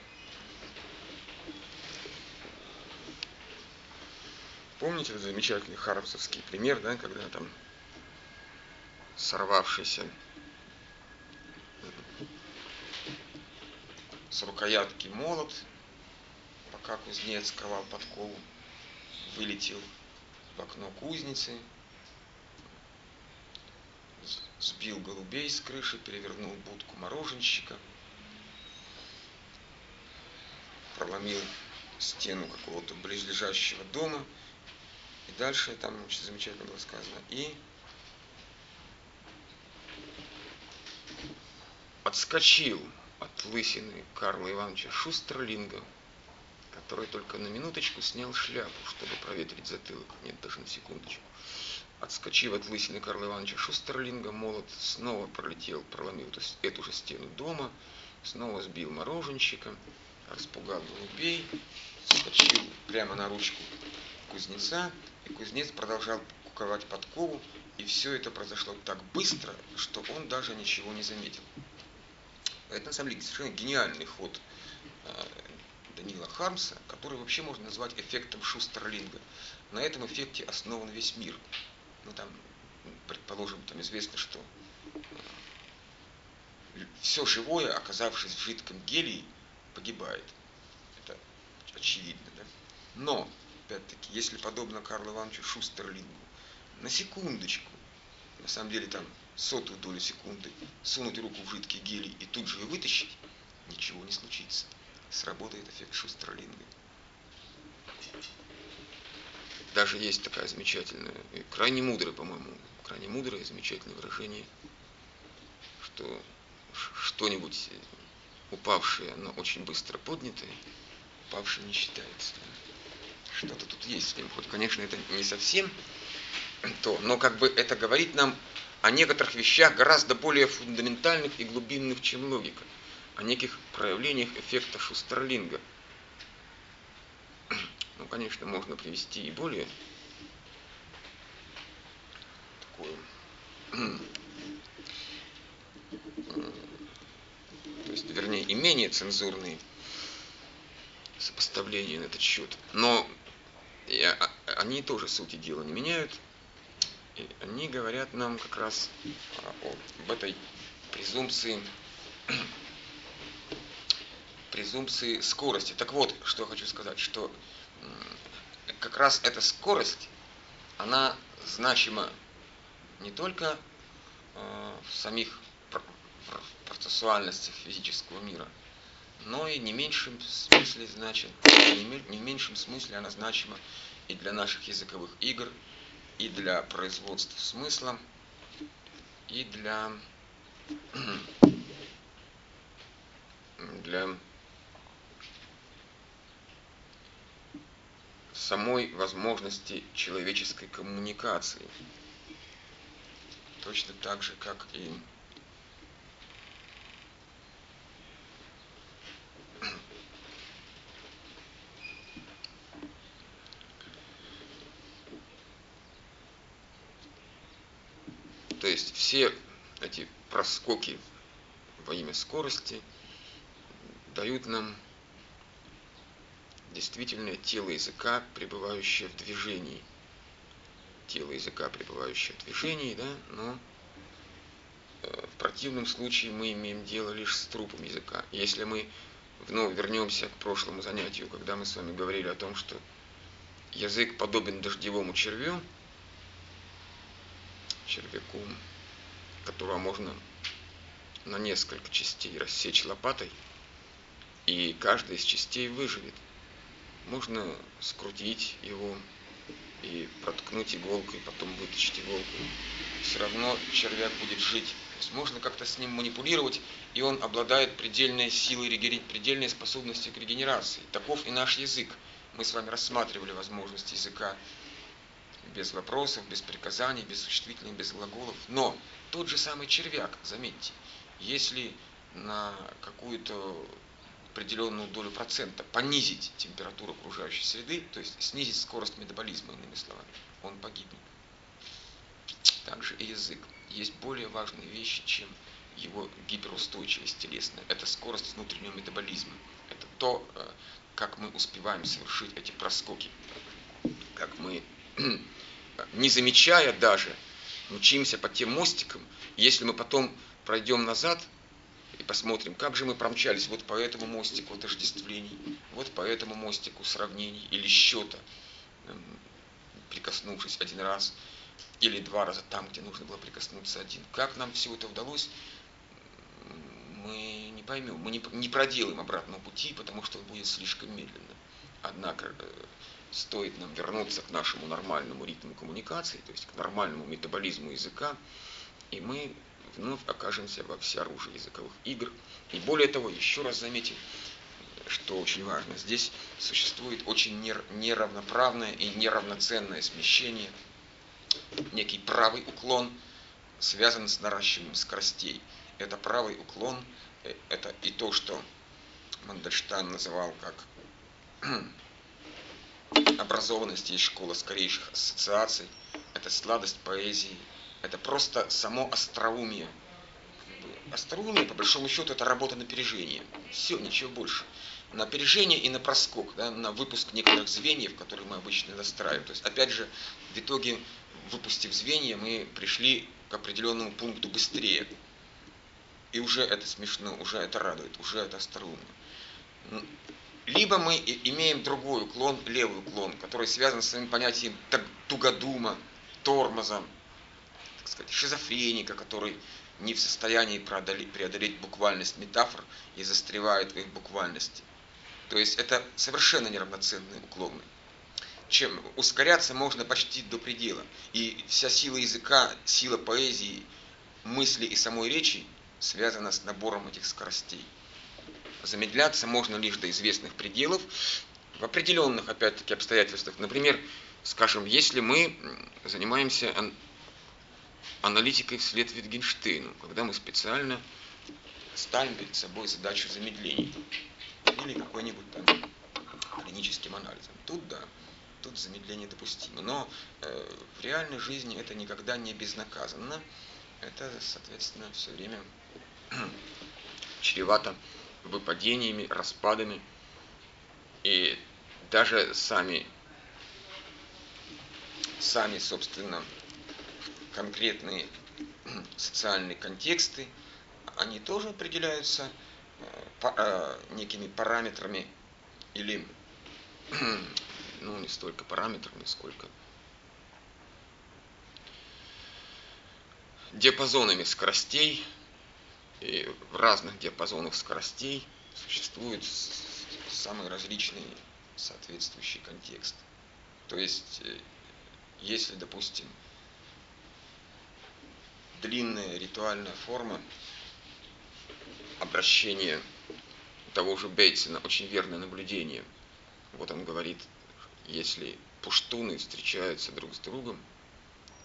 Помните этот замечательный хармсовский пример, да, когда там сорвавшийся с рукоятки молот, пока кузнец ковал подкову, вылетел в окно кузницы, сбил голубей с крыши, перевернул будку мороженщика, проломил стену какого-то близлежащего дома. И дальше там очень замечательно было сказано. И отскочил от лысины Карла Ивановича Шустерлинга, который только на минуточку снял шляпу, чтобы проветрить затылок. Нет, даже на секундочку. Отскочив от лысины Карла Ивановича Шустерлинга, молот снова пролетел, проломил эту же стену дома, снова сбил мороженщика, распугал голубей, скочил прямо на ручку кузнеца, и кузнец продолжал куковать подкову, и все это произошло так быстро, что он даже ничего не заметил. Это на самом деле совершенно гениальный ход э, Данила Хармса, который вообще можно назвать эффектом Шустерлинга. На этом эффекте основан весь мир. Ну там, предположим, там известно, что все живое, оказавшись в жидком гелии, погибает. Это очевидно, да? Но, опять-таки, если подобно Карлу Ивановичу Шустерлингу, на секундочку, на самом деле там сотую долю секунды, сунуть руку в жидкий гелий и тут же ее вытащить, ничего не случится. Сработает эффект Шустерлинга. Даже есть такая замечательная, крайне мудрая, по-моему, крайне мудрое и замечательное выражение, что что-нибудь упавшее, но очень быстро поднятое, упавшее не считается. Что-то тут есть с ним. Хоть, конечно, это не совсем то, но как бы это говорит нам о некоторых вещах гораздо более фундаментальных и глубинных, чем логика, о неких проявлениях эффекта Шустерлинга. Ну, конечно, можно привести и более такую то есть, вернее, и менее цензурные сопоставления на этот счет. Но а, они тоже сути дела не меняют. И они говорят нам как раз об этой презумпции презумпции скорости. Так вот, что я хочу сказать, что как раз эта скорость, она значима не только э, в самих процессуальностях физического мира, но и не меньшем смысле значит, не меньшем смысле она значима и для наших языковых игр, и для производства смысла, и для, для самой возможности человеческой коммуникации. Точно так же, как и То есть все эти проскоки во имя скорости дают нам действительное тело языка, пребывающее в движении. Тело языка, пребывающее в движении, да, но э, в противном случае мы имеем дело лишь с трупом языка. Если мы вновь вернемся к прошлому занятию, когда мы с вами говорили о том, что язык подобен дождевому червю, червяку, которого можно на несколько частей рассечь лопатой, и каждая из частей выживет. Можно скрутить его и проткнуть иголкой, потом вытащить иголку. Все равно червяк будет жить. То есть можно как-то с ним манипулировать, и он обладает предельной силой, предельной способностью к регенерации. Таков и наш язык. Мы с вами рассматривали возможность языка без вопросов, без приказаний, без существительных, без глаголов. Но тот же самый червяк, заметьте, если на какую-то определенную долю процента понизить температуру окружающей среды, то есть снизить скорость метаболизма, иными словами, он погибнет. Также и язык. Есть более важные вещи, чем его гиперустойчивость телесная. Это скорость внутреннего метаболизма. Это то, э, как мы успеваем совершить эти проскоки. как мы, не замечая даже, мчимся по тем мостикам, если мы потом пройдем назад и посмотрим, как же мы промчались вот по этому мостику отождествлений, вот по этому мостику сравнений или счета, эм, прикоснувшись один раз или два раза там, где нужно было прикоснуться один. Как нам все это удалось, мы не поймем, мы не, проделаем обратного пути, потому что он будет слишком медленно. Однако э, стоит нам вернуться к нашему нормальному ритму коммуникации, то есть к нормальному метаболизму языка, и мы вновь окажемся во всеоружии языковых игр. И более того, еще раз заметим, что очень важно, здесь существует очень неравноправное и неравноценное смещение, некий правый уклон, связан с наращиванием скоростей. Это правый уклон, э, это и то, что Мандельштам называл как образованность есть школа скорейших ассоциаций, это сладость поэзии, это просто само остроумие. Остроумие, по большому счету, это работа на опережение. Все, ничего больше. На опережение и на проскок, да, на выпуск некоторых звеньев, которые мы обычно настраиваем. То есть, опять же, в итоге, выпустив звенья, мы пришли к определенному пункту быстрее. И уже это смешно, уже это радует, уже это остроумно. Либо мы имеем другой уклон, левый уклон, который связан с своим понятием тугодума, тормоза, так сказать, шизофреника, который не в состоянии преодолеть, буквальность метафор и застревает в их буквальности. То есть это совершенно неравноценные уклоны. Чем ускоряться можно почти до предела. И вся сила языка, сила поэзии, мысли и самой речи связана с набором этих скоростей. Замедляться можно лишь до известных пределов, в определенных, опять-таки, обстоятельствах. Например, скажем, если мы занимаемся аналитикой вслед Витгенштейну, когда мы специально ставим перед собой задачу замедления или какой-нибудь там клиническим анализом. Тут да, тут замедление допустимо. Но э, в реальной жизни это никогда не безнаказанно. Это, соответственно, все время чревато выпадениями, распадами. И даже сами, сами, собственно, конкретные социальные контексты, они тоже определяются э, э, некими параметрами или, ну, не столько параметрами, сколько диапазонами скоростей, и в разных диапазонах скоростей существуют самые различные соответствующие контексты. То есть, э, если, допустим, длинная ритуальная форма обращения того же Бейтсона, очень верное наблюдение. Вот он говорит, если пуштуны встречаются друг с другом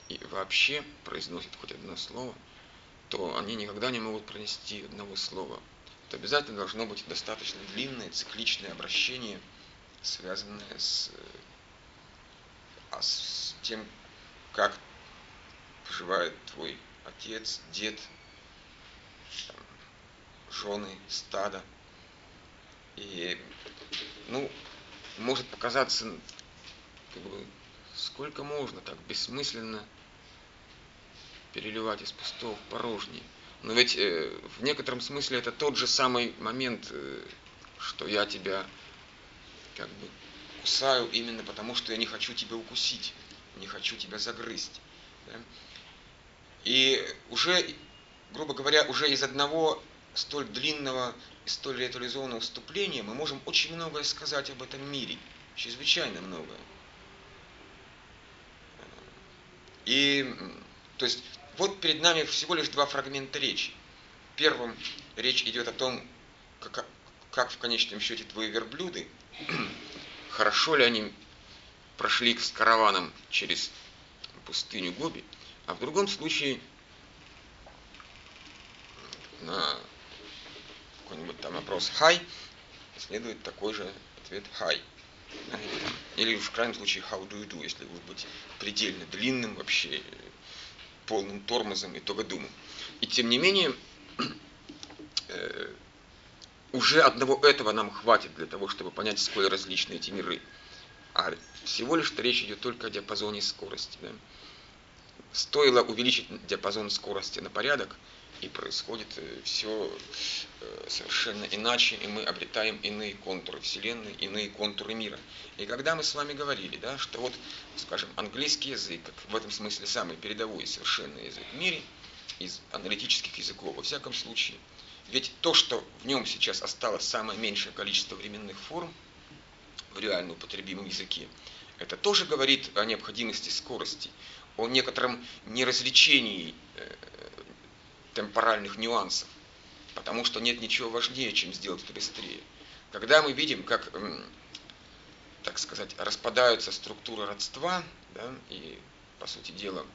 и вообще произносят хоть одно слово – то они никогда не могут пронести одного слова. То обязательно должно быть достаточно длинное цикличное обращение, связанное с, а с тем, как поживает твой отец, дед, жены, стадо. И, ну, может показаться, как бы, сколько можно так бессмысленно переливать из пустого в порожнее. Но ведь э, в некотором смысле это тот же самый момент, э, что я тебя как бы кусаю именно потому, что я не хочу тебя укусить, не хочу тебя загрызть. Да? И уже, грубо говоря, уже из одного столь длинного и столь ритуализованного вступления мы можем очень многое сказать об этом мире, чрезвычайно многое. И то есть вот перед нами всего лишь два фрагмента речи. Первым речь идет о том, как, как в конечном счете твои верблюды, хорошо ли они прошли с караваном через пустыню Гоби, а в другом случае на какой-нибудь там вопрос «хай» следует такой же ответ «хай». Или в крайнем случае «how do you do», если уж быть предельно длинным вообще, полным тормозом и тугодумом. И тем не менее, э, уже одного этого нам хватит для того, чтобы понять, сколь различны эти миры. а всего лишь речь идет только о диапазоне скорости. Да? Стоило увеличить диапазон скорости на порядок, и происходит э, все э, совершенно иначе, и мы обретаем иные контуры Вселенной, иные контуры мира. И когда мы с вами говорили, да, что вот, скажем, английский язык, в этом смысле самый передовой совершенный язык в мире, из аналитических языков, во всяком случае, ведь то, что в нем сейчас осталось самое меньшее количество временных форм в реально употребимом языке, это тоже говорит о необходимости скорости, о некотором неразличении э, темпоральных нюансов, потому что нет ничего важнее, чем сделать это быстрее. Когда мы видим, как, так сказать, распадаются структуры родства, да, и, по сути дела,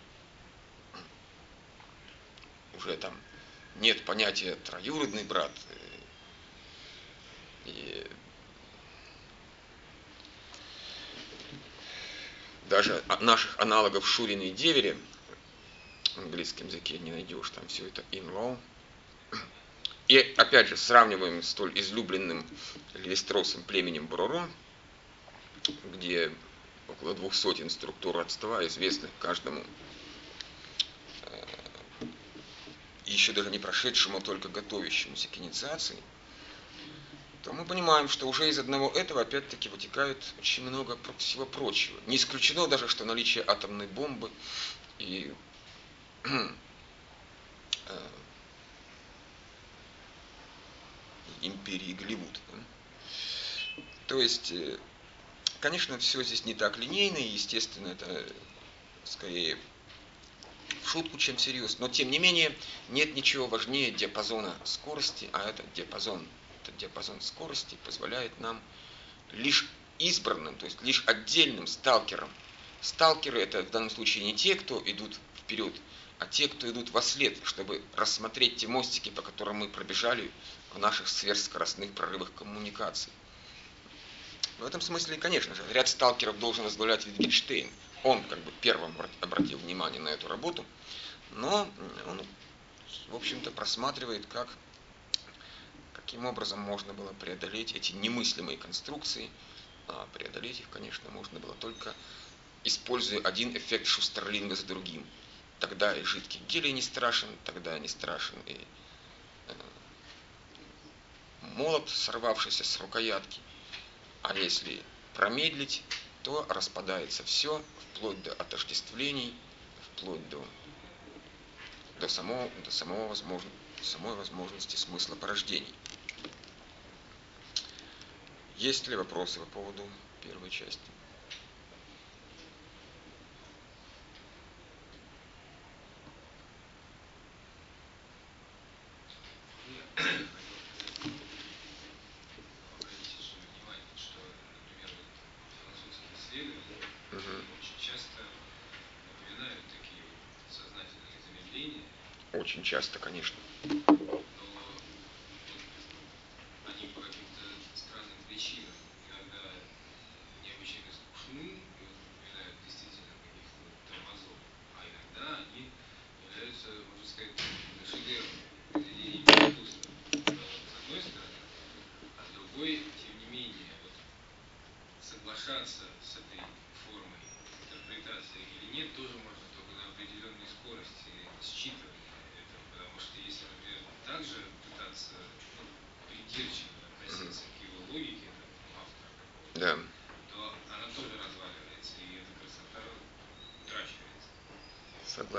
уже там нет понятия троюродный брат, э, и даже наших аналогов Шурина и Девере в английском языке не найдешь, там все это in-law. И опять же сравниваем с столь излюбленным Левистросом племенем Бороро, где около двух сотен структур родства, известных каждому, э, еще даже не прошедшему, а только готовящемуся к инициации, то мы понимаем, что уже из одного этого опять-таки вытекает очень много всего прочего. Не исключено даже, что наличие атомной бомбы и Э, империи Голливуд. То есть, э, конечно, все здесь не так линейно, и, естественно, это скорее в шутку, чем всерьез. Но, тем не менее, нет ничего важнее диапазона скорости, а этот диапазон, этот диапазон скорости позволяет нам лишь избранным, то есть лишь отдельным сталкерам. Сталкеры это в данном случае не те, кто идут вперед, а те, кто идут во след, чтобы рассмотреть те мостики, по которым мы пробежали в наших сверхскоростных прорывах коммуникаций. В этом смысле, конечно же, ряд сталкеров должен возглавлять Wittgenstein. Он как бы первым обратил внимание на эту работу, но он, в общем-то, просматривает, как, каким образом можно было преодолеть эти немыслимые конструкции. А преодолеть их, конечно, можно было только используя один эффект Шустерлинга за другим – Тогда и жидкий гелий не страшен, тогда не страшен и э, молот, сорвавшийся с рукоятки. А если промедлить, то распадается все, вплоть до отождествлений, вплоть до, до, самого, до самого возможно, самой возможности смысла порождений. Есть ли вопросы по поводу первой части?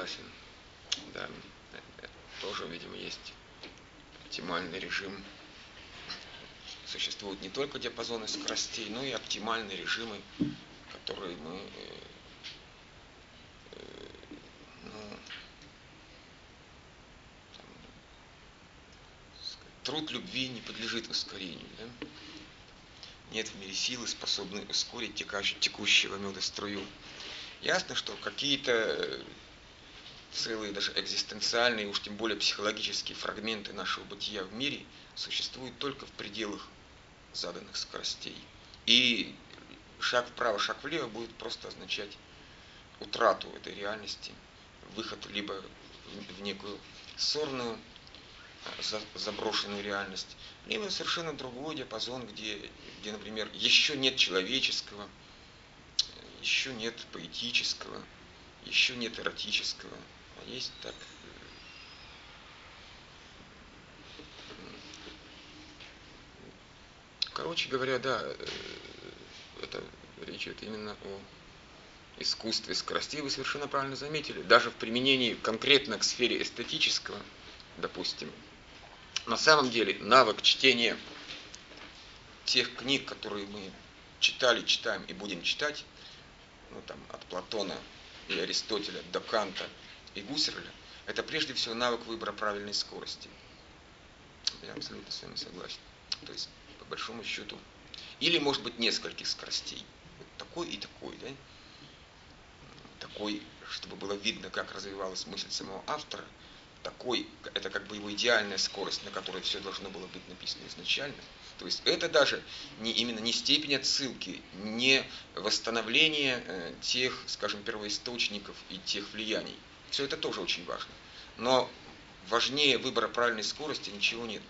Согласен. Да, тоже, видимо, есть оптимальный режим. Существуют не только диапазоны скоростей, но и оптимальные режимы, которые мы э, э, ну, там, труд любви не подлежит ускорению. Да? Нет в мире силы, способной ускорить текущего меда струю. Ясно, что какие-то целые даже экзистенциальные, уж тем более психологические фрагменты нашего бытия в мире существуют только в пределах заданных скоростей. И шаг вправо, шаг влево будет просто означать утрату этой реальности, выход либо в некую сорную, заброшенную реальность, либо совершенно другой диапазон, где, где например, еще нет человеческого, еще нет поэтического, еще нет эротического, а есть так Короче говоря, да, э, это речь идет именно о искусстве скоростей, вы совершенно правильно заметили. Даже в применении конкретно к сфере эстетического, допустим, на самом деле навык чтения тех книг, которые мы читали, читаем и будем читать, ну, там, от Платона и Аристотеля до Канта и Гусерля, это прежде всего навык выбора правильной скорости. Я абсолютно с вами согласен. То есть по большому счету. Или, может быть, нескольких скоростей. Вот такой и такой, да? Такой, чтобы было видно, как развивалась мысль самого автора. Такой, это как бы его идеальная скорость, на которой все должно было быть написано изначально. То есть это даже не, именно не степень отсылки, не восстановление э, тех, скажем, первоисточников и тех влияний. Все это тоже очень важно. Но важнее выбора правильной скорости ничего нет.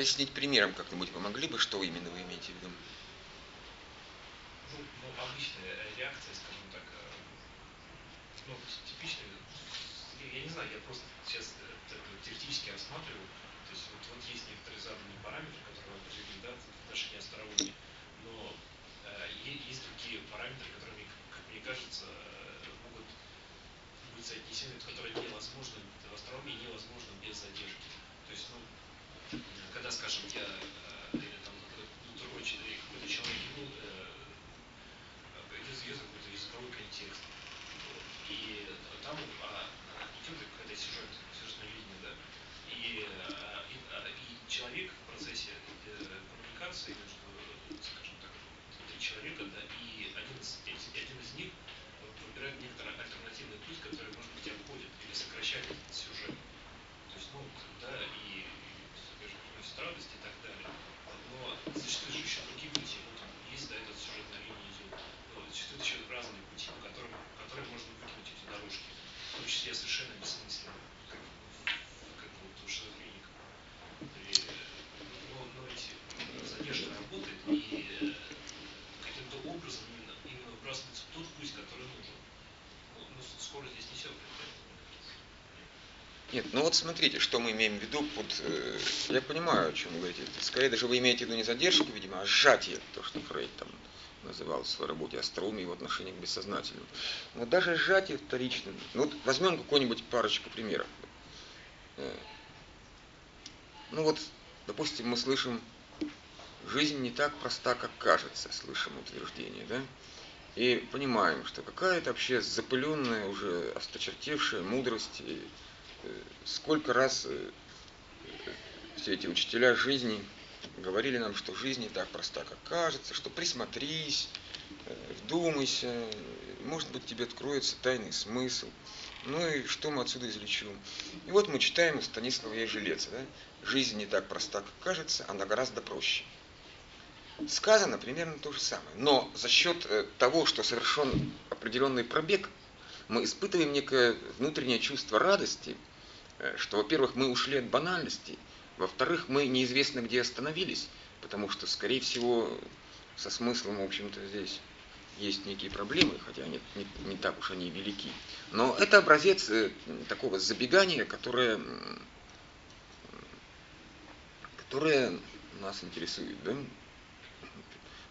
Пояснить примером как-нибудь вы могли бы, что именно вы имеете в виду? Ну, ну обычная реакция, скажем так, э, ну, типичная, я не знаю, я просто сейчас это теоретически рассматриваю, то есть вот, вот есть некоторые заданные параметры, которые вы определили, да, в отношении астрономии, но э, есть другие параметры, которые, как мне кажется, э, могут быть соотнесены, которые невозможно в астрономии невозможно без задержки. То есть, ну, когда, скажем, я э, или там другой человек, какой-то человек ему э, идет какой-то языковой контекст. И там а, идет какая-то сюжет, сюжетное видение, да. И, а, и, а, и человек в процессе коммуникации между, скажем так, три человека, да, и один из, один из них выбирает некоторый альтернативный путь, который, может быть, обходит или сокращает этот сюжет. То есть, ну, да, и приносит радость и так далее. Но существуют же еще другие пути. Вот есть, да, этот сюжет на линии идет. Но существуют еще разные пути, по которым, по которым можно выкинуть эти дорожки. В том числе совершенно бессмысленно, как, как вот у шизофреников. Но, но эти задержка работает, и каким-то образом именно, именно выбрасывается тот путь, который нужен. Но, но скорость здесь не все нет, ну вот смотрите, что мы имеем в виду под... Э, я понимаю, о чем вы говорите. Скорее даже вы имеете в виду не задержку, видимо, а сжатие, то, что Фрейд там называл в своей работе остроумие в отношении к бессознательному. Но даже сжатие вторичное. Ну вот возьмем какую-нибудь парочку примеров. Э, ну вот, допустим, мы слышим, жизнь не так проста, как кажется, слышим утверждение, да? И понимаем, что какая-то вообще запыленная, уже осточертевшая мудрость и сколько раз э, все эти учителя жизни говорили нам, что жизнь не так проста, как кажется, что присмотрись, э, вдумайся, может быть тебе откроется тайный смысл. Ну и что мы отсюда извлечем? И вот мы читаем у Станислава Ежелеца, да? жизнь не так проста, как кажется, она гораздо проще. Сказано примерно то же самое. Но за счет э, того, что совершен определенный пробег, мы испытываем некое внутреннее чувство радости – Э, что, во-первых, мы ушли от банальности, во-вторых, мы неизвестно где остановились, потому что, скорее всего, со смыслом, в общем-то, здесь есть некие проблемы, хотя они не, не так уж они велики. Но это образец э, такого забегания, которое, которое нас интересует. Да?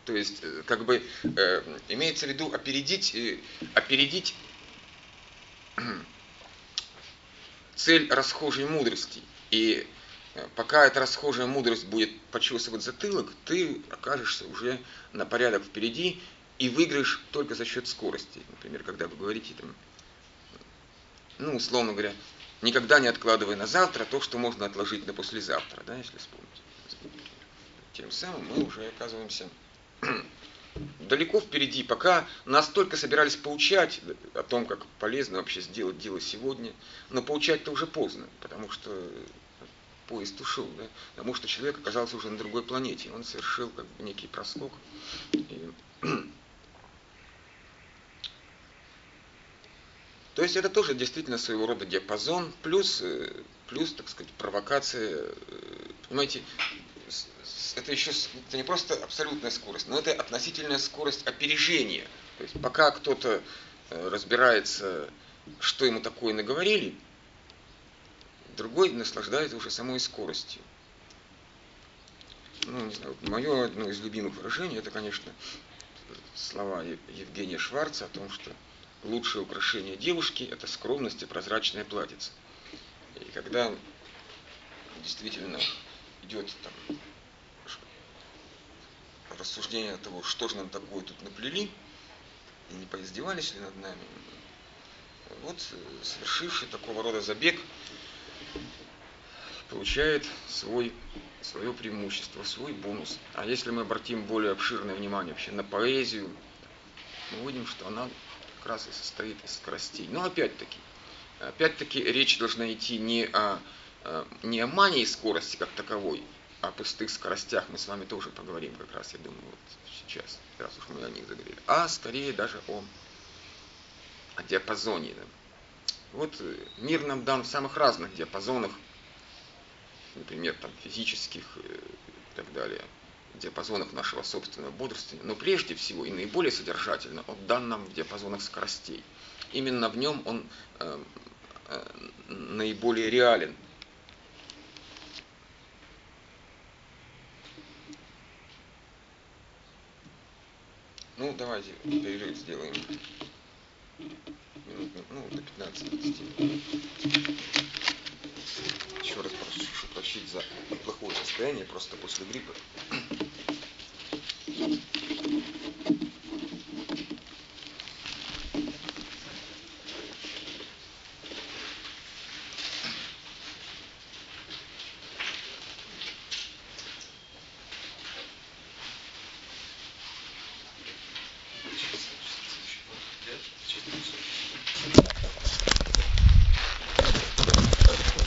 То есть, э, как бы, э, имеется в виду опередить, э, опередить цель расхожей мудрости. И э, пока эта расхожая мудрость будет почесывать затылок, ты окажешься уже на порядок впереди и выиграешь только за счет скорости. Например, когда вы говорите, там, ну, условно говоря, никогда не откладывай на завтра то, что можно отложить на послезавтра, да, если вспомнить. Тем самым мы уже оказываемся далеко впереди, пока нас только собирались поучать о том, как полезно вообще сделать дело сегодня, но поучать-то уже поздно, потому что поезд ушел, да? потому что человек оказался уже на другой планете, он совершил как бы некий проскок. И... То есть это тоже действительно своего рода диапазон, плюс, э, плюс так сказать, провокация. Э, понимаете, это еще это не просто абсолютная скорость, но это относительная скорость опережения. То есть пока кто-то э, разбирается, что ему такое наговорили, другой наслаждается уже самой скоростью. Ну, не знаю, мое одно из любимых выражений, это, конечно, слова Евгения Шварца о том, что лучшее украшение девушки – это скромность и прозрачная платьице. И когда действительно идет там, рассуждение того, что же нам такое тут наплели, и не поиздевались ли над нами, вот совершивший такого рода забег получает свой, свое преимущество, свой бонус. А если мы обратим более обширное внимание вообще на поэзию, мы увидим, что она как раз и состоит из скоростей. Но опять-таки, опять-таки речь должна идти не о, не о мании скорости как таковой, о пустых скоростях мы с вами тоже поговорим как раз, я думаю, вот сейчас, раз уж мы о них заговорили, а скорее даже о, о диапазоне. Да. Вот э, мир нам дан в самых разных диапазонах, например, там, физических э, и так далее, диапазонах нашего собственного бодрствования, но прежде всего и наиболее содержательно он дан нам в диапазонах скоростей. Именно в нем он э, э, наиболее реален, Ну, давайте перерыв сделаем. Минут, ну, до 15-20. Еще раз прошу прощить за плохое состояние, просто после гриппа